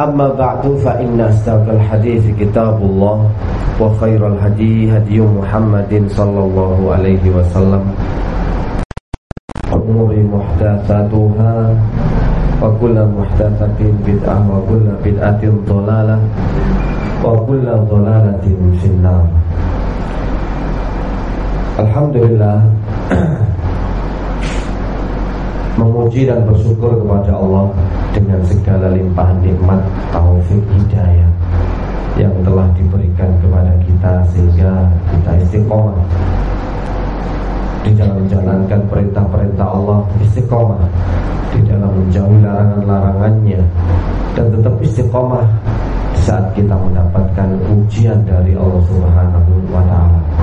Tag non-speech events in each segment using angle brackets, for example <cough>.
أما بعد فإن أصدق الحديث كتاب الله وخير الهدي هدي محمد صلى الله عليه وسلم أمور محدثاتها وكل محدثة بدعة وكل بدعة ضلالة وكل ضلالة في النار Alhamdulillah Memuji dan bersyukur kepada Allah dengan segala limpahan nikmat Taufik hidayah Yang telah diberikan kepada kita Sehingga kita istiqomah. Di dalam menjalankan perintah-perintah Allah Istiqomah. Di dalam menjauhi larangan-larangannya Dan tetap istiqomah Saat kita mendapatkan ujian dari Allah Subhanahu wa Ta'ala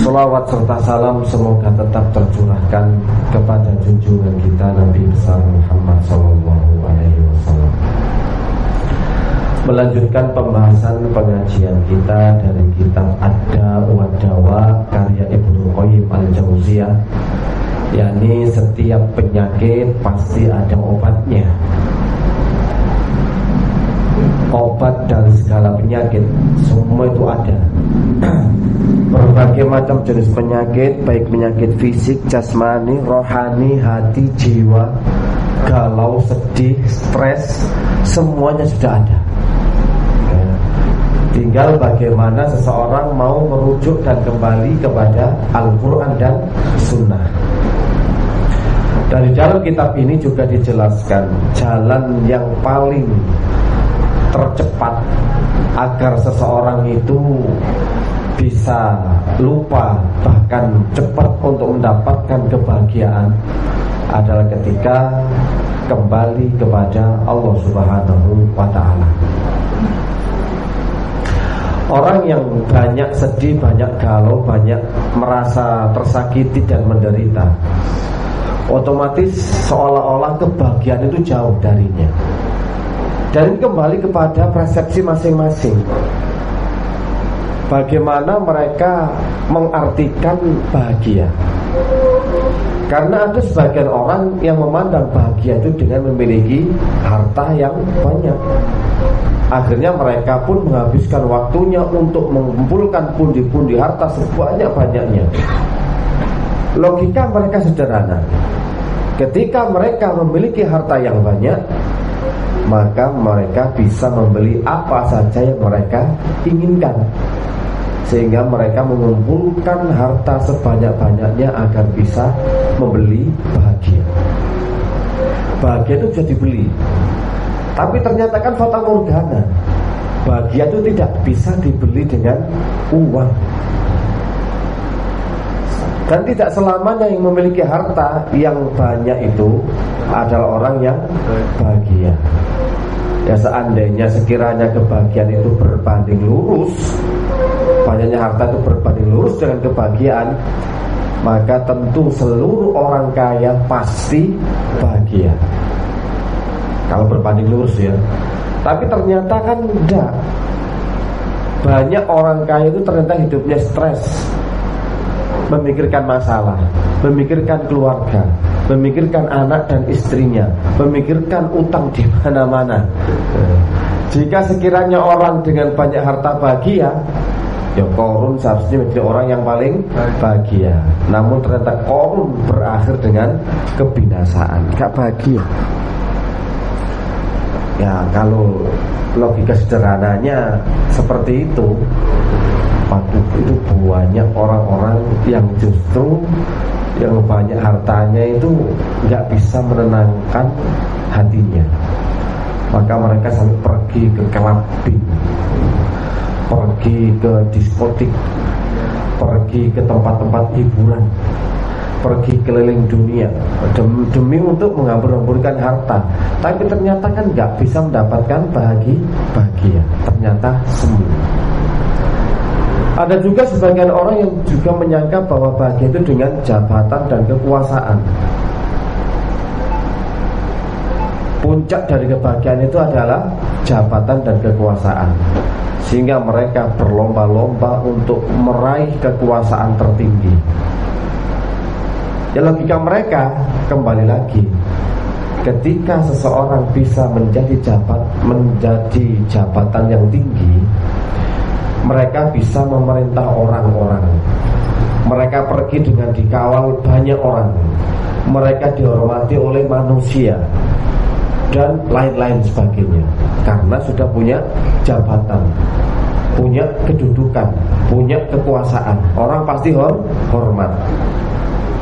Salawat serta salam semoga tetap tercurahkan kepada junjungan kita Nabi besar Muhammad Sallallahu Alaihi Wasallam. Melanjutkan pembahasan pengajian kita dari kitab Ada Wadawa karya Ibnu Qayyim Al Jauziyah, yakni setiap penyakit pasti ada obatnya obat dari segala penyakit semua itu ada. <clears throat> Berbagai macam jenis penyakit baik penyakit fisik jasmani rohani hati jiwa galau sedih stres semuanya sudah ada. Ya. tinggal bagaimana seseorang mau merujuk dan kembali kepada Al-Quran dan Sunnah. Dari dalam kitab ini juga dijelaskan jalan yang paling tercepat agar seseorang itu bisa lupa bahkan cepat untuk mendapatkan kebahagiaan adalah ketika kembali kepada Allah Subhanahu wa taala. Orang yang banyak sedih, banyak galau, banyak merasa tersakiti dan menderita Otomatis seolah-olah kebahagiaan itu jauh darinya dan kembali kepada persepsi masing-masing. Bagaimana mereka mengartikan bahagia? Karena ada sebagian orang yang memandang bahagia itu dengan memiliki harta yang banyak. Akhirnya mereka pun menghabiskan waktunya untuk mengumpulkan pundi-pundi harta sebanyak-banyaknya. Logika mereka sederhana. Ketika mereka memiliki harta yang banyak maka mereka bisa membeli apa saja yang mereka inginkan sehingga mereka mengumpulkan harta sebanyak-banyaknya agar bisa membeli bahagia. Bahagia itu bisa dibeli. Tapi ternyata kan fata morgana. Bahagia itu tidak bisa dibeli dengan uang. Dan tidak selamanya yang memiliki harta yang banyak itu adalah orang yang bahagia. Ya seandainya sekiranya kebahagiaan itu berbanding lurus Banyaknya harta itu berbanding lurus dengan kebahagiaan Maka tentu seluruh orang kaya pasti bahagia. Kalau berbanding lurus ya. Tapi ternyata kan enggak. Banyak orang kaya itu ternyata hidupnya stres Memikirkan masalah Memikirkan keluarga memikirkan anak dan istrinya, memikirkan utang di mana-mana. Jika sekiranya orang dengan banyak harta bahagia, ya korun seharusnya menjadi orang yang paling bahagia. Namun ternyata korun berakhir dengan kebinasaan, gak bahagia. Ya kalau logika sederhananya seperti itu, Waduh itu banyak orang-orang yang justru yang banyak hartanya itu nggak bisa menenangkan hatinya. Maka mereka sampai pergi ke kelabing pergi ke diskotik pergi ke tempat-tempat hiburan pergi keliling dunia demi, demi untuk menghambur-hamburkan harta. Tapi ternyata kan nggak bisa mendapatkan bahagia bahagia. Ternyata semu ada juga sebagian orang yang juga menyangka bahwa bahagia itu dengan jabatan dan kekuasaan. Puncak dari kebahagiaan itu adalah jabatan dan kekuasaan. Sehingga mereka berlomba-lomba untuk meraih kekuasaan tertinggi. Ya logika mereka kembali lagi ketika seseorang bisa menjadi jabat menjadi jabatan yang tinggi mereka bisa memerintah orang-orang. Mereka pergi dengan dikawal banyak orang. Mereka dihormati oleh manusia dan lain-lain sebagainya. Karena sudah punya jabatan, punya kedudukan, punya kekuasaan. Orang pasti hormat.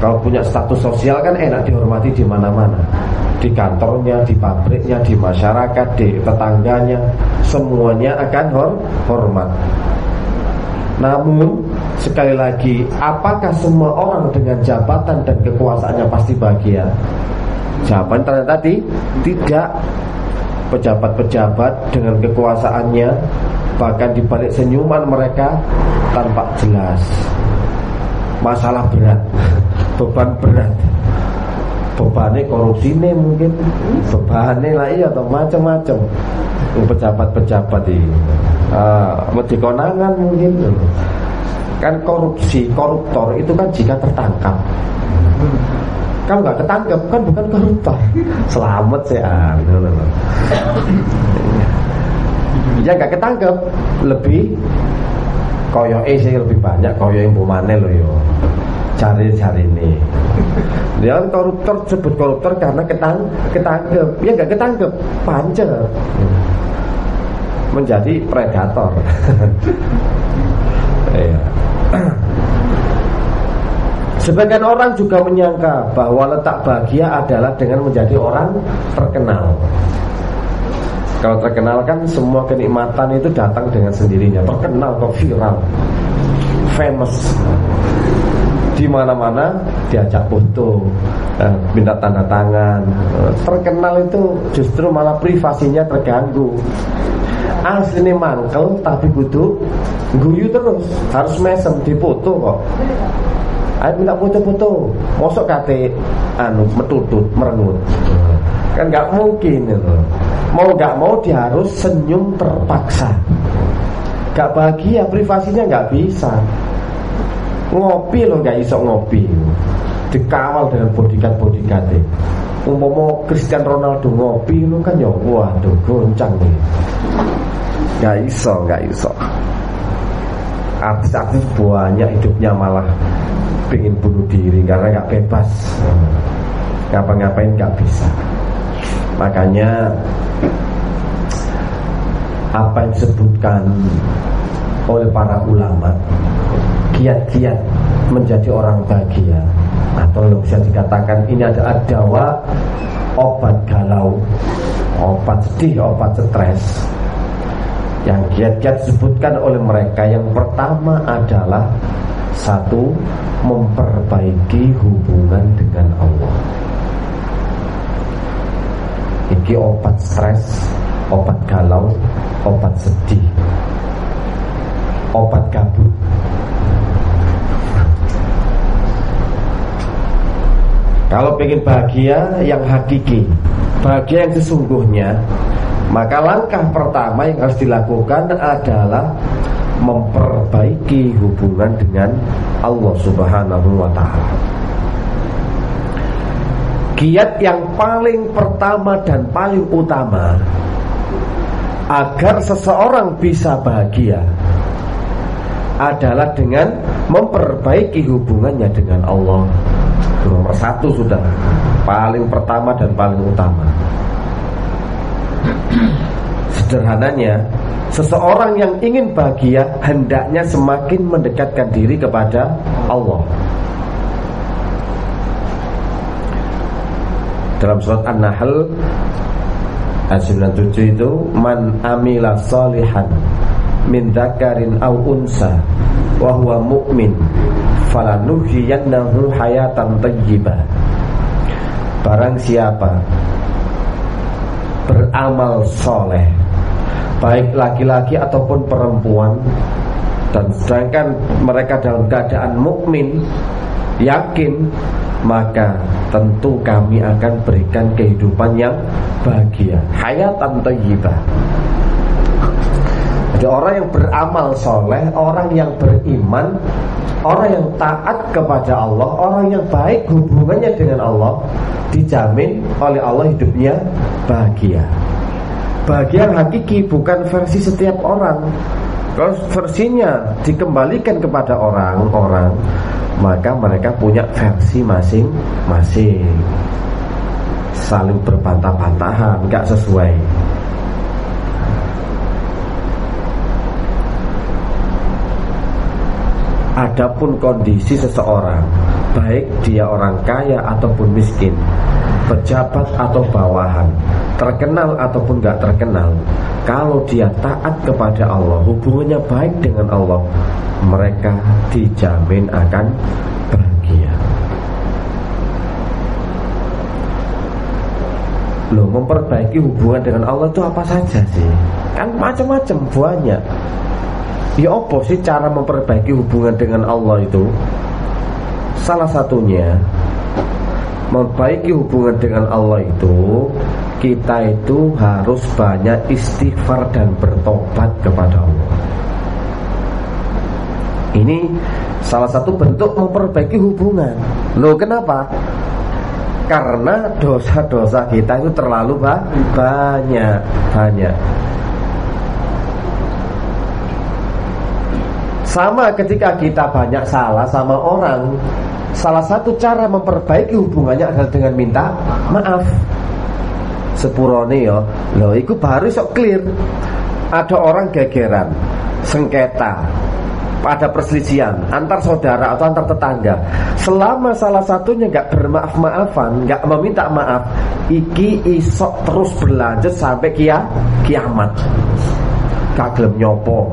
Kalau punya status sosial kan enak dihormati di mana-mana di kantornya, di pabriknya, di masyarakat, di tetangganya, semuanya akan hor hormat. Namun sekali lagi, apakah semua orang dengan jabatan dan kekuasaannya pasti bahagia? Jawaban ternyata tadi tidak. Pejabat-pejabat dengan kekuasaannya bahkan dibalik senyuman mereka tanpa jelas. Masalah berat, beban berat. Bebannya korupsi ini mungkin bebannya lah iya atau macam-macam. Pejabat-pejabat ini. Uh, konangan mungkin. Kan korupsi koruptor itu kan jika tertangkap. Kalau nggak ketangkep kan bukan koruptor. Selamat sih ah ya nggak ketangkep lebih koyo eh sih lebih banyak koyo yang bumane loh yo cari-cari ini dia kan koruptor sebut koruptor karena ketang ketangkep ya nggak ketangkep pancet menjadi predator <laughs> iya. Sebagian orang juga menyangka bahwa letak bahagia adalah dengan menjadi orang terkenal. Kalau terkenal kan semua kenikmatan itu datang dengan sendirinya. Terkenal kok viral, famous di mana-mana diajak foto, eh, minta tanda tangan. Terkenal itu justru malah privasinya terganggu. Aslinya mangkel tapi kudu guyu terus, harus mesem di foto kok. Ayo minta foto-foto, mosok kate anu metutut merengut. Kan nggak mungkin itu. Mau nggak mau dia harus senyum terpaksa. Gak bahagia, privasinya nggak bisa. Ngopi lo nggak iso ngopi. Dikawal dengan bodyguard bodyguard Umpama Cristiano Ronaldo ngopi lo kan ya waduh goncang nih. Gak iso, gak iso. Artis-artis banyak hidupnya malah Pengen bunuh diri karena gak bebas. Ngapa-ngapain gak bisa. Makanya Apa yang disebutkan oleh para ulama kiat-kiat menjadi orang bahagia atau bisa dikatakan ini adalah dawa obat galau obat sedih, obat stres yang kiat-kiat disebutkan oleh mereka yang pertama adalah Satu, memperbaiki hubungan dengan Allah. Iki obat stres, obat galau, obat sedih, obat kabut. Kalau ingin bahagia yang hakiki, bahagia yang sesungguhnya, maka langkah pertama yang harus dilakukan adalah memperbaiki hubungan dengan Allah Subhanahu wa taala. Kiat yang paling pertama dan paling utama agar seseorang bisa bahagia adalah dengan memperbaiki hubungannya dengan Allah. Nomor satu sudah paling pertama dan paling utama. Sederhananya, seseorang yang ingin bahagia hendaknya semakin mendekatkan diri kepada Allah. Dalam surat An-Nahl ayat 97 itu man amila salihan min dzakarin aw unsa wa huwa mu'min. Falanuhyiyannahu hayatan thayyibah Barang siapa beramal soleh Baik laki-laki ataupun perempuan Dan sedangkan mereka dalam keadaan mukmin Yakin Maka tentu kami akan berikan kehidupan yang bahagia. Hayatan tayyibah Jadi orang yang beramal soleh Orang yang beriman Orang yang taat kepada Allah Orang yang baik hubungannya dengan Allah Dijamin oleh Allah hidupnya bahagia. Bahagia hakiki bukan versi setiap orang. Kalau versinya dikembalikan kepada orang-orang Maka mereka punya versi masing-masing. Saling berbantah-bantahan Gak sesuai Adapun kondisi seseorang Baik dia orang kaya ataupun miskin Pejabat atau bawahan Terkenal ataupun gak terkenal Kalau dia taat kepada Allah Hubungannya baik dengan Allah Mereka dijamin akan bahagia Loh memperbaiki hubungan dengan Allah itu apa saja sih? Kan macam-macam banyak Ya apa sih cara memperbaiki hubungan dengan Allah itu? Salah satunya Memperbaiki hubungan dengan Allah itu Kita itu harus banyak istighfar dan bertobat kepada Allah Ini salah satu bentuk memperbaiki hubungan Loh kenapa? Karena dosa-dosa kita itu terlalu banyak Banyak Sama ketika kita banyak salah sama orang Salah satu cara memperbaiki hubungannya adalah dengan minta maaf. Sepurone ya Loh itu baru sok clear. Ada orang gegeran Sengketa pada perselisihan antar saudara atau antar tetangga. Selama salah satunya nggak bermaaf maafan nggak meminta maaf iki isok terus berlanjut sampai kia kiamat. Gak gelem nyopo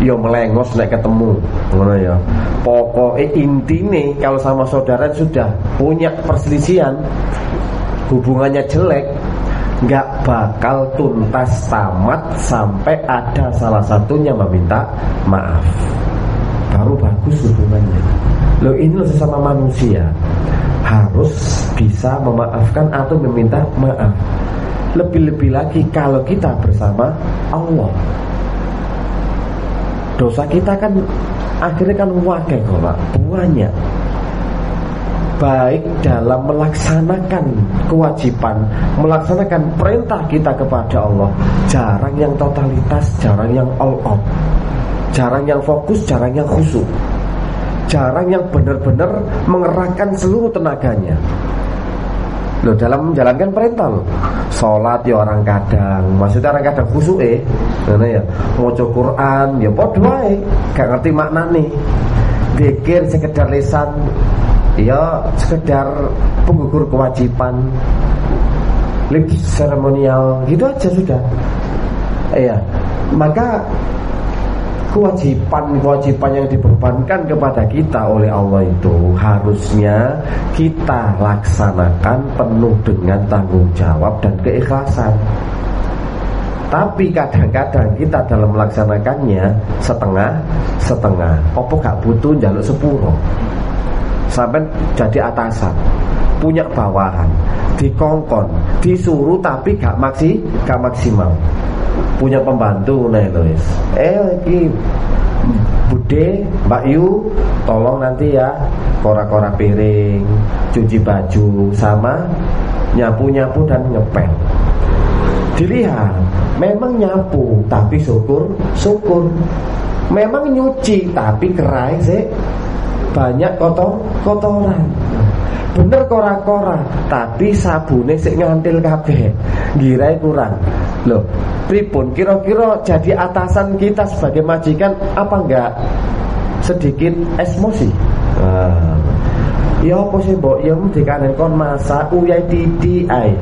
ya melengos nek ketemu ngono ya. Pokoknya intine kalau sama saudara sudah punya perselisihan hubungannya jelek nggak bakal tuntas tamat sampai ada salah satunya meminta maaf. Baru bagus hubungannya. Lo ini sesama manusia. Harus bisa memaafkan atau meminta maaf. Lebih-lebih lagi kalau kita bersama Allah dosa kita kan akhirnya kan wakil kok pak. Banyak. Baik dalam melaksanakan kewajiban melaksanakan perintah kita kepada Allah. Jarang yang totalitas jarang yang all out jarang yang fokus jarang yang khusyuk. Jarang yang benar-benar mengerahkan seluruh tenaganya Loh dalam menjalankan perintah loh Sholat ya orang kadang. Maksudnya orang kadang khusus eh Karena ya. Mau Quran ya podo ae Gak ngerti nih Dikir sekedar lesan Ya sekedar penggugur kewajiban. Lip seremonial. Gitu aja sudah. Iya. Maka kewajiban-kewajiban yang dibebankan kepada kita oleh Allah itu harusnya kita laksanakan penuh dengan tanggung jawab dan keikhlasan. Tapi kadang-kadang kita dalam melaksanakannya setengah-setengah. Opo gak butuh jaluk sepuro. Sampai jadi atasan, punya bawahan, dikongkon, disuruh tapi gak maksi, gak maksimal punya pembantu nih Lois. Eh iki Bude, Mbak Yu, tolong nanti ya kora-kora piring, cuci baju, sama nyapu-nyapu dan ngepel. Dilihat, memang nyapu, tapi syukur, syukur. Memang nyuci, tapi kerai sih banyak kotor, kotoran. Bener kora-kora, tapi sabune sik ngantil kabeh. Girai kurang. Loh, pripun? Kira-kira jadi atasan kita sebagai majikan apa enggak? Sedikit emosi. Uh, ya apa sih mbok? Ya dikanen kon masak uyai titi ai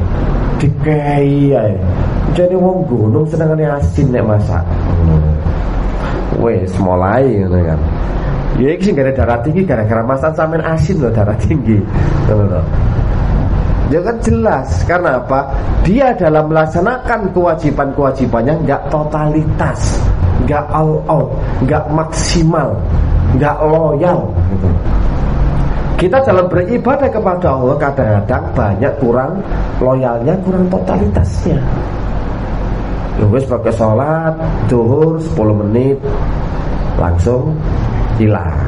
dikai ai jadi wong gunung senengane asin nek masak. Hmm. wes mulai ngono kan. Ya iki sing darah tinggi gara-gara masak sampean asin loh darah tinggi. Ngono Ya kan jelas Karena apa? Dia dalam melaksanakan kewajiban-kewajibannya nggak totalitas nggak all out nggak maksimal nggak loyal gitu. Kita dalam beribadah kepada Allah kadang-kadang banyak kurang loyalnya, kurang totalitasnya. Ya wis pakai sholat, duhur 10 menit langsung hilang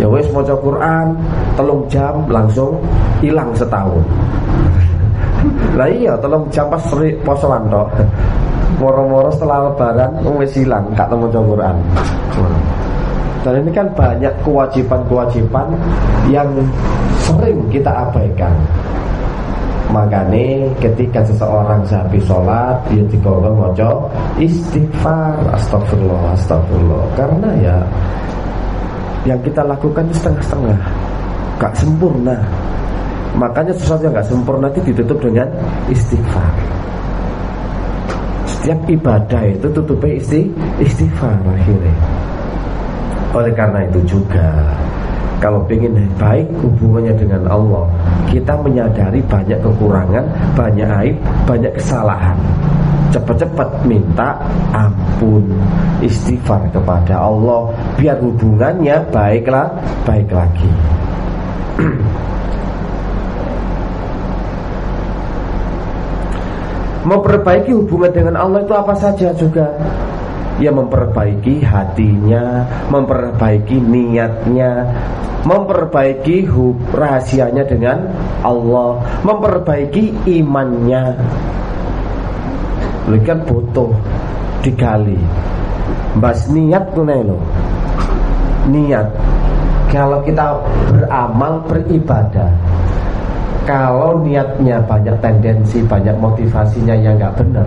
ya wes mau Quran telung jam langsung hilang setahun. <laughs> Lah iya telung jam pas posoan toh moro-moro setelah lebaran wes hilang gak temu Quran. Dan ini kan banyak kewajiban-kewajiban yang sering kita abaikan. Makanya ketika seseorang sehabis sholat Dia dikongkong moco Istighfar. Astagfirullah Astagfirullah. Karena ya yang kita lakukan setengah-setengah. Gak sempurna. Makanya sesuatu yang gak sempurna itu ditutup dengan istighfar. Setiap ibadah itu tutupnya isti, istighfar akhirnya. Oleh karena itu juga kalau ingin baik hubungannya dengan Allah kita menyadari banyak kekurangan banyak aib banyak kesalahan cepat-cepat minta ampun istighfar kepada Allah biar hubungannya baiklah baik lagi. <clears throat> Memperbaiki hubungan dengan Allah itu apa saja juga? Ya memperbaiki hatinya memperbaiki niatnya memperbaiki rahasianya dengan Allah memperbaiki imannya kan butuh digali. Mbas niat kuwi lho. Niat. Kalau kita beramal beribadah kalau niatnya banyak tendensi, banyak motivasinya yang nggak benar,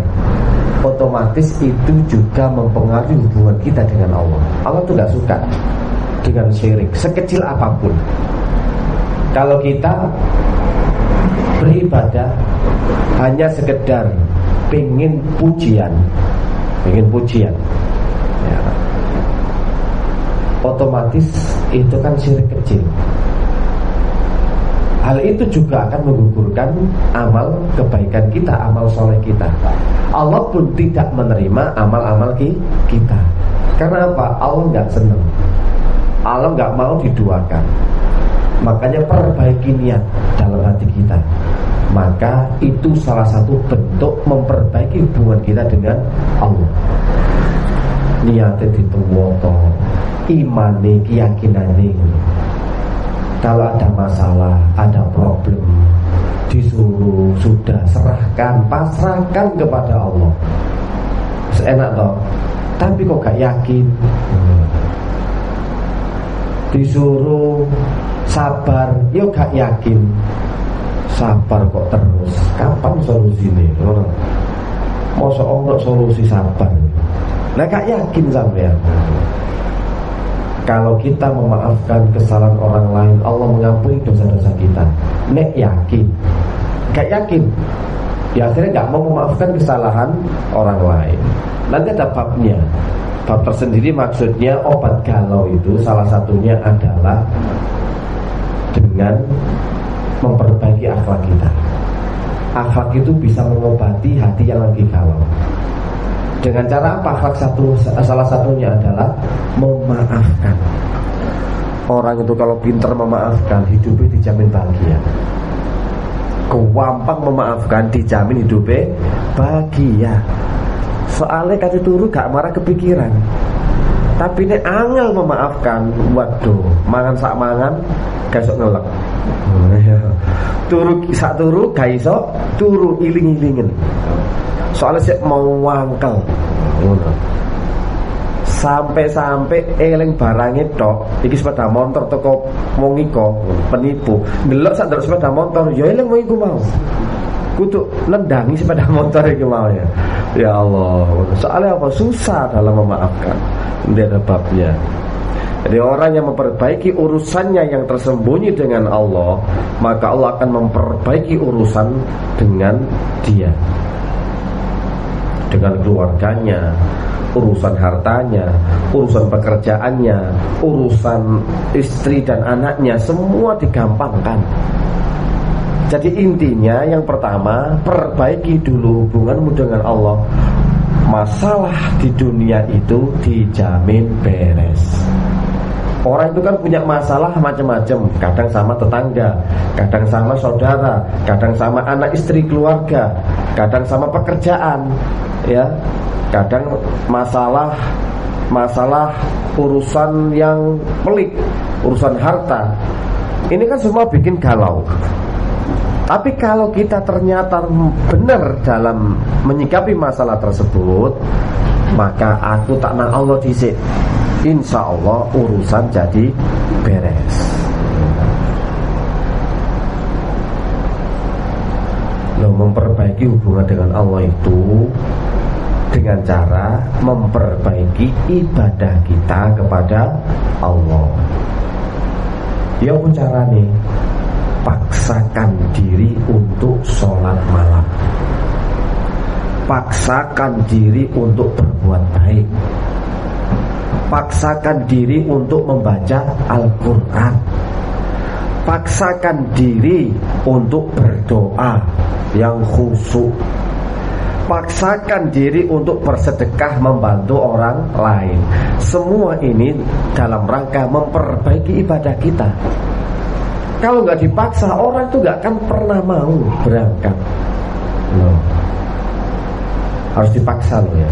otomatis itu juga mempengaruhi hubungan kita dengan Allah. Allah tuh nggak suka dengan syirik, sekecil apa pun. Kalau kita beribadah hanya sekedar pengen pujian pengen pujian ya. otomatis itu kan syirik kecil Hal itu juga akan menggugurkan amal kebaikan kita, amal soleh kita. Allah pun tidak menerima amal-amal kita. Karena apa? Allah nggak senang. Allah nggak mau diduakan. Makanya perbaiki niat dalam hati kita maka itu salah satu bentuk memperbaiki hubungan kita dengan Allah. Niatnya dituwoto imane keyakinan kalau ada masalah ada problem disuruh sudah serahkan pasrahkan kepada Allah. Seenak toh? Tapi kok gak yakin? Disuruh sabar yuk gak yakin sabar kok terus. Kapan solusi ini masa ono solusi sabar? Nah gak yakin sampai kalau kita memaafkan kesalahan orang lain Allah mengampuni dosa-dosa kita. Nek yakin. Gak yakin. Ya akhirnya gak mau memaafkan kesalahan orang lain. Nanti ada babnya. Bab tersendiri maksudnya obat galau itu salah satunya adalah dengan memperbaiki akhlak kita. Akhlak itu bisa mengobati hati yang lagi galau. Dengan cara apa? Akhlak satu salah satunya adalah memaafkan. Orang itu kalau pintar memaafkan hidupnya dijamin bahagia Kewampang memaafkan dijamin hidupnya bahagia Soalnya kasih turu gak marah kepikiran Tapi ini angel memaafkan Waduh, mangan sak mangan Gasok ngelek Turu sak turu gak iso Turu iling-ilingen. Soalnya sih mau wangkel sampai-sampai eling barangnya tok iki sepeda motor toko wong iko penipu. Delok sak sepeda motor ya eling wong iku mau. Kudu nendangi sepeda <laughs> motor iki mau ya. Ya Allah soalnya apa? Susah dalam memaafkan. Ini ada babnya jadi orang yang memperbaiki urusannya yang tersembunyi dengan Allah Maka Allah akan memperbaiki urusan dengan dia Dengan keluarganya urusan hartanya, urusan pekerjaannya, urusan istri dan anaknya, semua digampangkan. Jadi intinya yang pertama, perbaiki dulu hubunganmu dengan Allah. Masalah di dunia itu dijamin beres. Orang itu kan punya masalah macam-macam Kadang sama tetangga Kadang sama saudara Kadang sama anak istri keluarga Kadang sama pekerjaan Ya kadang masalah masalah urusan yang pelik, urusan harta. Ini kan semua bikin galau. Tapi kalau kita ternyata benar dalam menyikapi masalah tersebut, maka aku tak nang Allah disik. Insya Allah urusan jadi beres. Loh, memperbaiki hubungan dengan Allah itu dengan cara memperbaiki ibadah kita kepada Allah. Ya apa carane? Paksakan diri untuk sholat malam Paksakan diri untuk berbuat baik Paksakan diri untuk membaca Al-Quran Paksakan diri untuk berdoa yang khusyuk paksakan diri untuk bersedekah membantu orang lain. Semua ini dalam rangka memperbaiki ibadah kita. Kalau nggak dipaksa, orang itu nggak akan pernah mau berangkat. Loh. Harus dipaksa loh ya.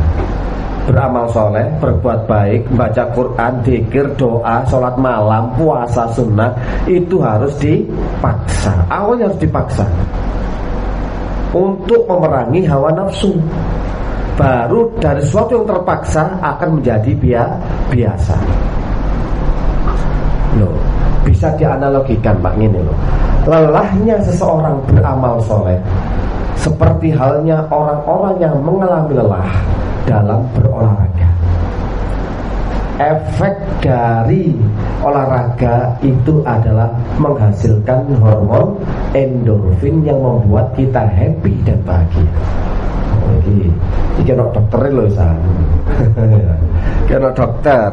Beramal soleh, berbuat baik, membaca Quran, dikir, doa, sholat malam, puasa sunnah Itu harus dipaksa Awalnya harus dipaksa untuk memerangi hawa nafsu. Baru dari sesuatu yang terpaksa akan menjadi biasa. Loh, bisa dianalogikan Pak ini loh. Lelahnya seseorang beramal soleh seperti halnya orang-orang yang mengalami lelah dalam berolahraga efek dari olahraga itu adalah menghasilkan hormon endorfin yang membuat kita happy dan bahagia. Iki, iki no dokter loh san. <laughs> Kena dokter.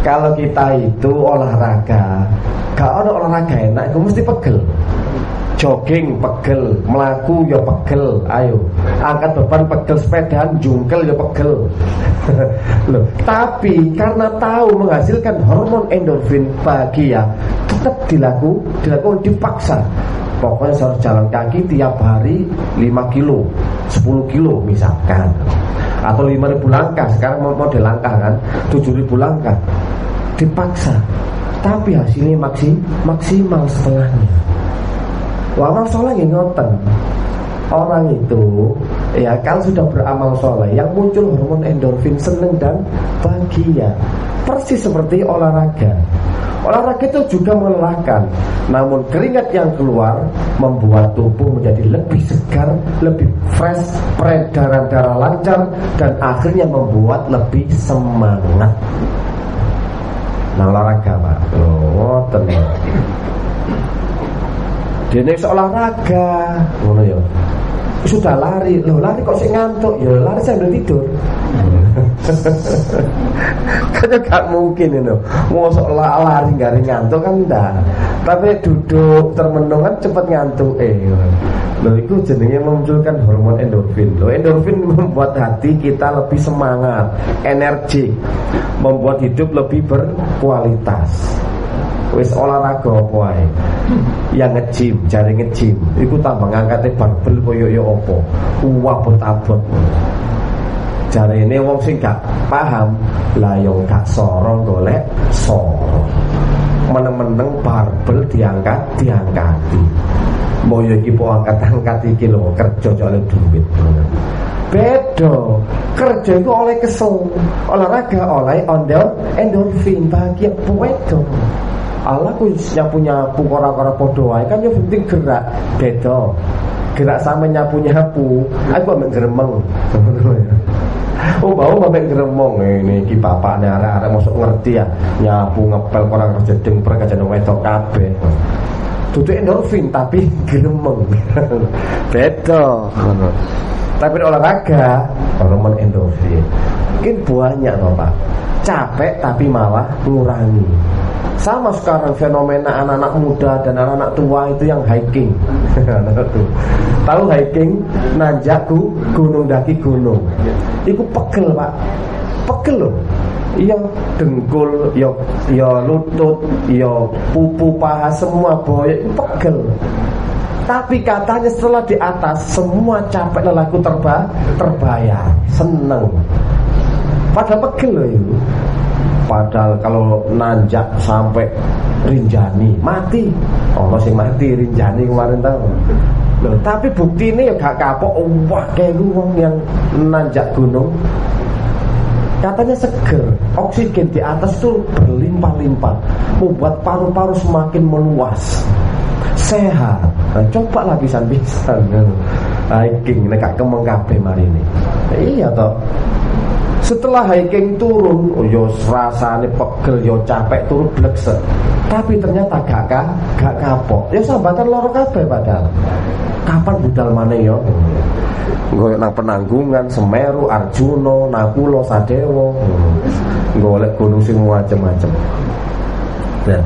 Kalau kita itu olahraga, kalau olahraga enak, itu mesti pegel jogging pegel, melaku ya pegel, ayo angkat beban pegel, sepedaan jungkel ya pegel. <laughs> Loh, tapi karena tahu menghasilkan hormon endorfin bahagia, tetap dilaku, dilakukan dipaksa. Pokoknya harus jalan kaki tiap hari 5 kilo, 10 kilo misalkan. Atau 5 ribu langkah, sekarang mau model langkah kan, 7 ribu langkah. Dipaksa, tapi hasilnya maksim, maksimal setengahnya. Wamal soleh yang ngoten. Orang itu ya kalau sudah beramal soleh yang muncul hormon endorfin seneng dan bahagia. Persis seperti olahraga. Olahraga itu juga melelahkan. Namun keringat yang keluar membuat tubuh menjadi lebih segar lebih fresh peredaran darah lancar dan akhirnya membuat lebih semangat. Nah olahraga pak. Oh tenang Dene olahraga, ngono ya. Sudah lari, loh lari kok sih ngantuk? Ya lari sambil tidur. kan gak mungkin itu ngosok lari garing ngantuk kan enggak tapi duduk termenung kan cepet ngantuk. Eh Loh itu jenenge memunculkan hormon endorfin. Loh endorfin <laughs> membuat hati kita lebih semangat Energi Membuat hidup lebih berkualitas Wis olahraga apa ae. Yang ngejim, jare ngejim, iku tambah ngangkate barbel koyo yo apa. Uwabot-abot. Jare ini wong sing gak paham, lah yo gak sorong golek sorong. Meneng-meneng barbel diangkat, diangkati. Mau yo iki angkat-angkat iki lho kerja oleh duit. Bedo Kerja itu oleh kesel Olahraga oleh ondel endorfin Bahagia bedo Allah ku nyapu nyapu kora-kora podo kan yang penting gerak beda. Gerak sama nyapu nyapu aku ambek gremeng <laughs> Oh bau ambek gremeng ini ki bapak arek-arek masuk ngerti ya. Nyapu ngepel orang kerja deng perkajane wedok kabeh. Tutu endorfin tapi gremeng <laughs> beda. Tapi olahraga hormon endorfin. Mungkin banyak loh pak capek tapi malah ngurangi sama sekarang fenomena anak-anak muda dan anak-anak tua itu yang hiking. <laughs> Tahu hiking? Nanjak gunung daki gunung. Itu pegel pak, pegel loh. Iya dengkul, iya, yo iya lutut, iya pupu paha semua boy itu pegel. Tapi katanya setelah di atas semua capek lelaku terba terbayar, seneng. Pada pegel loh itu. Padahal kalau nanjak sampai Rinjani mati. Oh masih mati Rinjani kemarin tahu. Loh, tapi bukti ini ya gak kapok. Wah kayak wong yang nanjak gunung. Katanya seger, oksigen di atas tuh berlimpah-limpah Membuat paru-paru semakin meluas. Sehat. Nah, Coba lagi bisa Hiking, <laughs> nekak kemeng kabeh mari ini. Iya toh setelah hiking turun, oh yo rasane pegel yo capek turun blekset. Tapi ternyata gak kah, gak kapok. Ya sambatan loro kabeh padahal. Kapan budal mana yo? Gue nang penanggungan Semeru, Arjuno, Nakulo, Sadewo. Golek gunung sing macem-macem. Nah,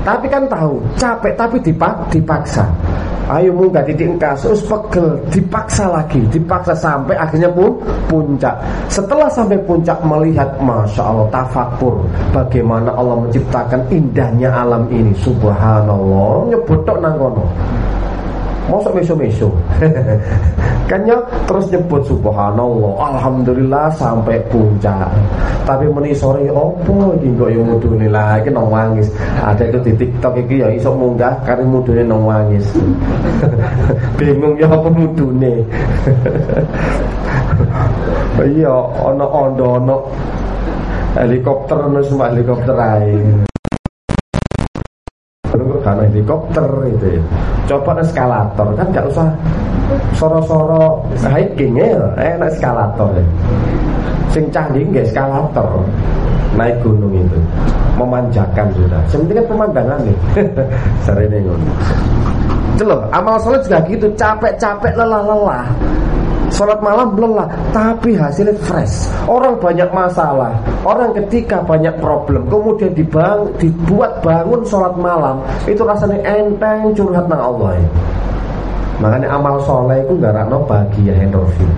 tapi kan tahu capek tapi dipak dipaksa. Ayo munggah titik engkas Terus pegel Dipaksa lagi Dipaksa sampai akhirnya pun puncak. Setelah sampai puncak melihat Masya Allah tafakur Bagaimana Allah menciptakan indahnya alam ini. Subhanallah Nyebutok nangkono Masa meso-meso <laughs> Kan ya terus nyebut subhanallah Alhamdulillah sampai puncak. Tapi meni sore opo iki kok yo mudune? Lagi nang wangis. Ada itu di TikTok iki ya iso munggah kare mudune nang wangis. <laughs> Bingung ya apa mudune? <laughs> Iya ana ondo ana helikopter semua helikopter ae karena helikopter itu ya. coba eskalator kan nggak usah soro-soro hiking ya. Enak eskalator ya. Sing canggih nggak eskalator naik gunung itu. Memanjakan sudah. Sebenarnya pemandangan nih sering ini loh amal sholat juga gitu. Capek-capek lelah-lelah Sholat malam lelah Tapi hasilnya fresh. Orang banyak masalah Orang ketika banyak problem Kemudian dibang, dibuat bangun sholat malam Itu rasanya enteng curhat nang Allah. Ya. Makanya amal soleh itu gak rano bahagia endorfin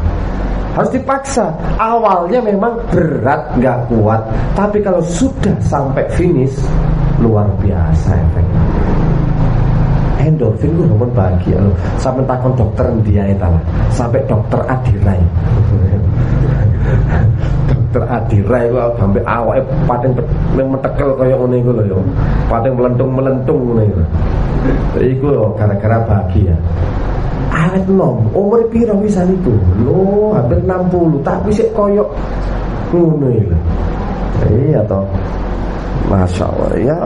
harus dipaksa. Awalnya memang berat nggak kuat tapi kalau sudah sampai finish luar biasa efeknya endorfin itu hormon bahagia loh sampai takon dokter dia itu lah sampai dokter Adirai. Dokter Adirai itu sampai awal paling yang metekel kayak ini itu loh paling melentung melentung ini itu gara-gara bahagia. Awet nom umur piro bisa itu lo hampir 60 tapi sih koyok ngono iya toh. Masya Allah ya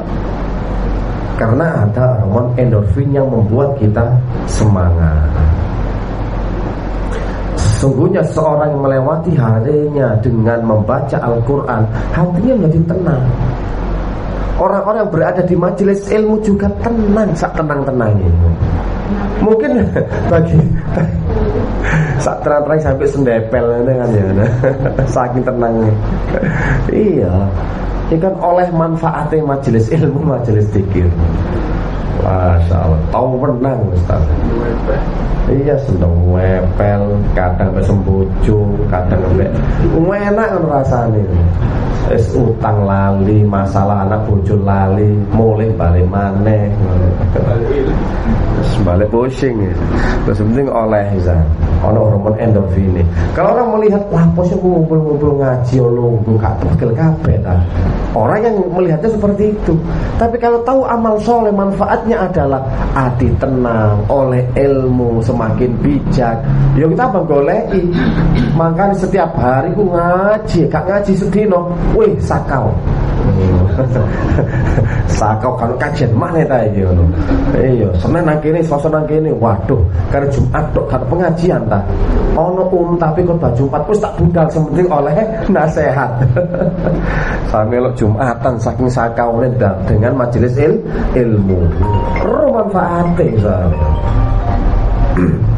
karena ada hormon endorfin yang membuat kita semangat. Sesungguhnya seorang yang melewati harinya dengan membaca Al-Quran Hatinya menjadi tenang Orang-orang yang berada di majelis ilmu juga tenang Sak tenang-tenangnya Mungkin <laughs> bagi <laughs> Sak terang-terang sampai sendepel kan ya. <laughs> Saking tenangnya. iya. Ini kan oleh manfaatnya majelis ilmu, majelis dikir. Masya Allah, tahu menang Ustaz. Iya seneng wepel, kadang sembucu, kadang mbek enak rasane. Es utang lali, masalah anak bojo lali, mulai balik maneh. Balik pusing ya. Terus penting oleh ya. Ono hormon endorfin. Kalau orang melihat laposnya ngumpul-ngumpul ngaji lunggu gak pegel kabeh Orang yang melihatnya seperti itu. Tapi kalau tahu amal soleh manfaatnya adalah hati tenang oleh ilmu semakin bijak. Ya kita goleki. Makanya setiap hari ku ngaji, gak ngaji sedino, wih sakau. <laughs> sakau kalau kajian mana ta iki ngono. Iya, Senin nang kene, Selasa nang kene. Waduh, karena Jumat tok karo pengajian ta. Ono um tapi kok Jumat wis tak budal sementing oleh. <laughs> <laughs> Sampai lo Jumatan saking sakaune dengan majelis il, ilmu. Ro manfaate. <clears throat>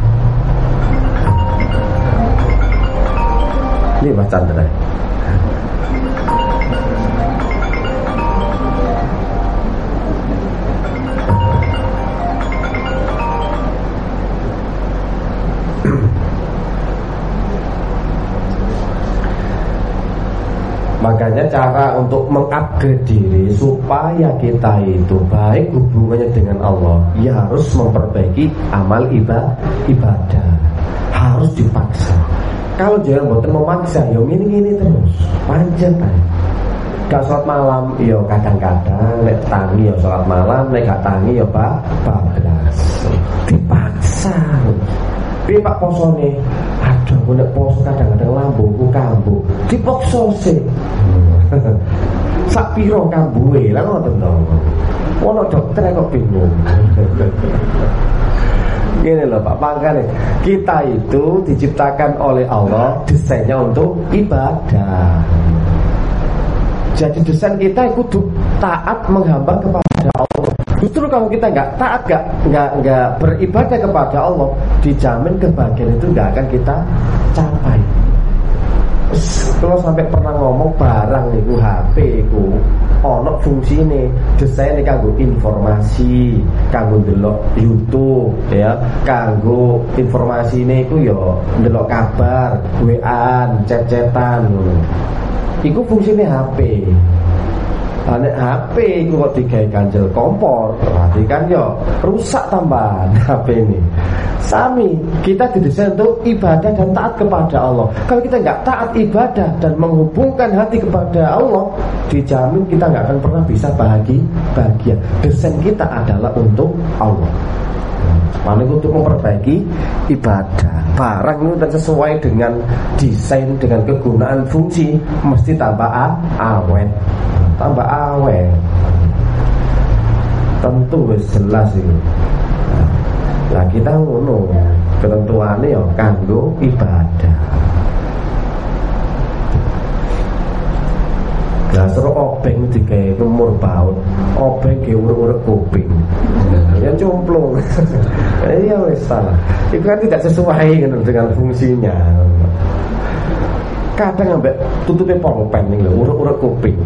Ini Mas Chandra. Makanya cara untuk mengupgrade diri supaya kita itu baik hubungannya dengan Allah, ya harus memperbaiki amal ibadah. Harus dipaksa. Kalau jangan buatan memaksa, ya ini ini terus, panjat Gak sholat malam, yo ya kadang-kadang nek tangi yo ya sholat malam, nek gak tangi yo ya pak bablas. Dipaksa. Tapi pak posone, aduh nek poso kadang-kadang lambungku kambuh. Dipaksa sih. <laughs> Sak piro kambuhe, lah ngoten to. Ono dokter kok bingung. <laughs> Gini loh Pak Pangkane Kita itu diciptakan oleh Allah Desainnya untuk ibadah Jadi desain kita itu taat menghamba kepada Allah Justru kalau kita nggak taat, nggak nggak nggak beribadah kepada Allah, dijamin kebahagiaan itu nggak akan kita capai. Kalau sampai pernah ngomong barang itu HP itu ono ini desain kanggo informasi kanggo delok YouTube ya. Kanggo informasi ini itu yo ya delok kabar WA chat-chatan Iku fungsinya HP Nek HP itu kok digawe ganjel kompor, berarti kan yo rusak tambahan <laughs> HP ini. Sami, kita didesain untuk ibadah dan taat kepada Allah. Kalau kita nggak taat ibadah dan menghubungkan hati kepada Allah, dijamin kita nggak akan pernah bisa bahagia. Bahagia. Desain kita adalah untuk Allah. Paling untuk memperbaiki ibadah Barang itu dan sesuai dengan desain Dengan kegunaan fungsi Mesti tambah awet Tambah awet Tentu jelas itu Nah kita ngono Ketentuannya ya kanggo ibadah Lah seru obeng digawe umur baut, obeng ge urut-urut kuping. Ya cumplung. <laughs> Iya wis salah. Itu kan tidak sesuai dengan fungsinya. Kadang ambek tutupnya pongpen nih urut-urut kuping.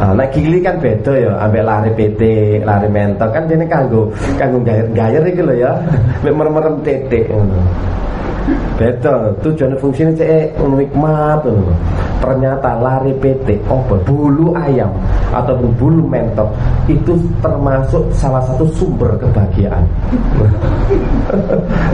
Ah, nek kili kan beda ya, ambek lari PT, lari mentok kan ini kanggo kanggo gayer-gayer iki lho ya. <laughs> Mek merem-merem titik ngono. Beda, tujuan fungsinya cek hikmat Ternyata lari PT oh bulu ayam ataupun bulu mentok itu termasuk salah satu sumber kebahagiaan.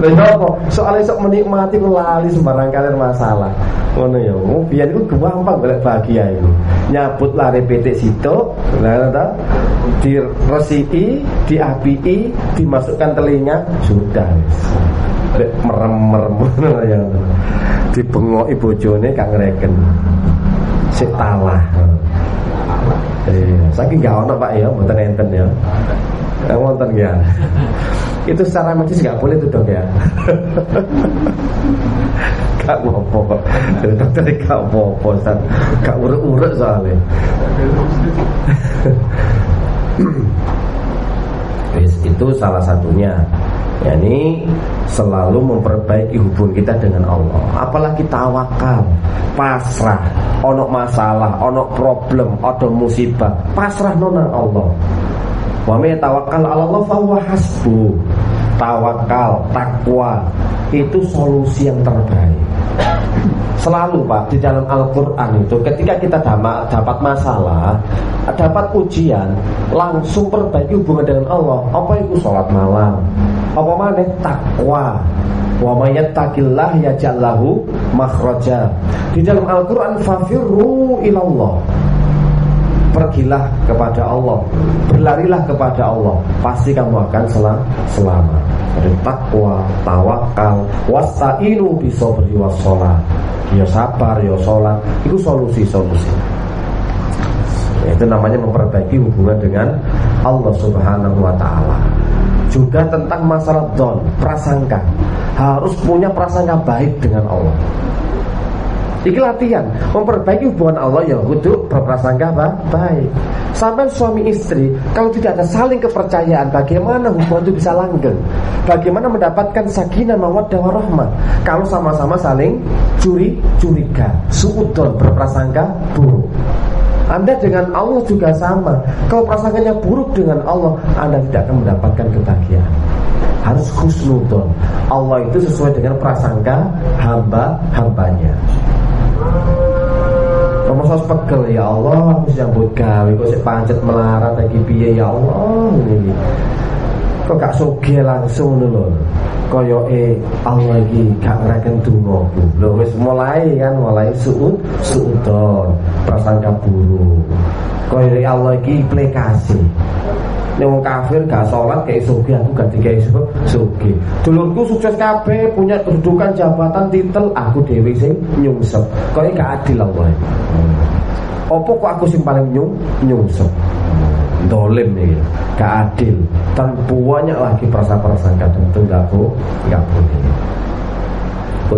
Lha apa? Soalnya sok menikmati lali sembarang kalian masalah. Ngono ya. Biar itu gampang golek bahagia itu. Nyabut lari PT situ, nah ta diresiki, diapii, dimasukkan telinga, sudah merem-merem <laughs> ya. Dibengok ibu jone kang ngreken. Sik talah. Eh, saking gak ono Pak ya, mboten enten ya. Eh, wonten ya. <laughs> Itu secara medis gak boleh itu dok ya. <laughs> gak apa-apa. Dokter gak apa-apa, gak urut-urut soalnya. itu salah satunya Ya, ini selalu memperbaiki hubungan kita dengan Allah. Apalagi tawakal, pasrah, ono masalah, ono problem, ada musibah, pasrah nona Allah. Wa may tawakkal 'ala Allah fa hasbu. Tawakal, takwa itu solusi yang terbaik. Selalu Pak di dalam Al-Quran itu ketika kita dapat masalah Dapat ujian Langsung perbaiki hubungan dengan Allah. Apa itu sholat malam? Apa mana? Takwa. Wa mayattaqillah yajallahu makhraja. Di dalam Al-Quran Fafirru ilallah Pergilah kepada Allah. Berlarilah kepada Allah. Pasti kamu akan selam, selamat. Dari takwa, tawakal. Wasta'inu bisobri wassalat Ya sabar, ya sholat. Itu solusi-solusi Itu namanya memperbaiki hubungan dengan Allah subhanahu wa ta'ala. Juga tentang masalah don, prasangka. Harus punya prasangka baik dengan Allah Iki latihan memperbaiki hubungan Allah ya untuk berprasangka apa? baik. Sampai suami istri kalau tidak ada saling kepercayaan bagaimana hubungan itu bisa langgeng? Bagaimana mendapatkan sakinah mawaddah warahmah kalau sama-sama saling curi curiga, suudon berprasangka buruk. Anda dengan Allah juga sama. Kalau prasangkanya buruk dengan Allah, Anda tidak akan mendapatkan kebahagiaan. Harus khusnudon. Allah itu sesuai dengan prasangka hamba-hambanya. Harus pegel ya Allah aku sambut gawe kok sik pancet melarat lagi piye ya Allah ini. Kok gak soge langsung lho. Koyo e Allah lagi gak ngereken dongaku. Lho wis mulai kan mulai suud suudon prasangka buruk. Koyo e Allah lagi implikasi. Nek wong kafir gak sholat kayak sugi aku gak dikai sugi. Dulurku sukses kabeh punya kedudukan jabatan titel aku dewi sing nyungsep. Kowe gak adil Allah. Opo kok aku sing paling nyung nyungsep. Dolim nih, gak adil. Dan banyak lagi perasaan-perasaan tentu gak bu, gak boleh.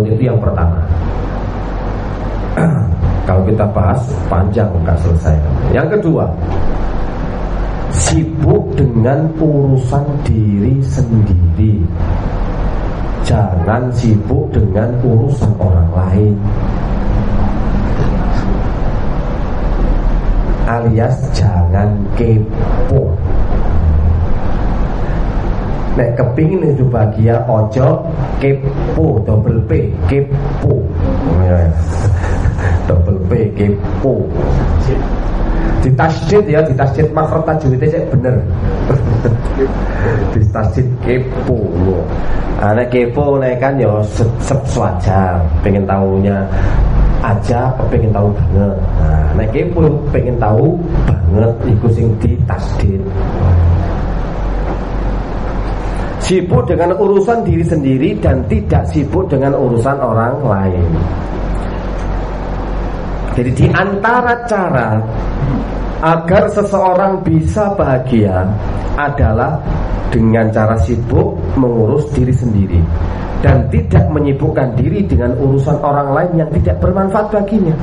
Itu yang pertama. <clears throat> Kalau kita bahas panjang nggak selesai. Yang kedua, sibuk dengan urusan diri sendiri. Jangan sibuk dengan urusan orang lain. Alias jangan kepo. Nek kepingin hidup bahagia ojo kepo double P kepo. <laughs> Double P kepo di tasjid ya di tasjid makro tajwid aja bener. <laughs> Di tasjid kepo anak kepo nih kan ya sewajar. Pengen tahunya aja pengen tahu banget? Nah nek kepo pengen tahu banget iku sing di tasjid sibuk dengan urusan diri sendiri dan tidak sibuk dengan urusan orang lain jadi di antara cara agar seseorang bisa bahagia adalah dengan cara sibuk mengurus diri sendiri dan tidak menyibukkan diri dengan urusan orang lain yang tidak bermanfaat baginya.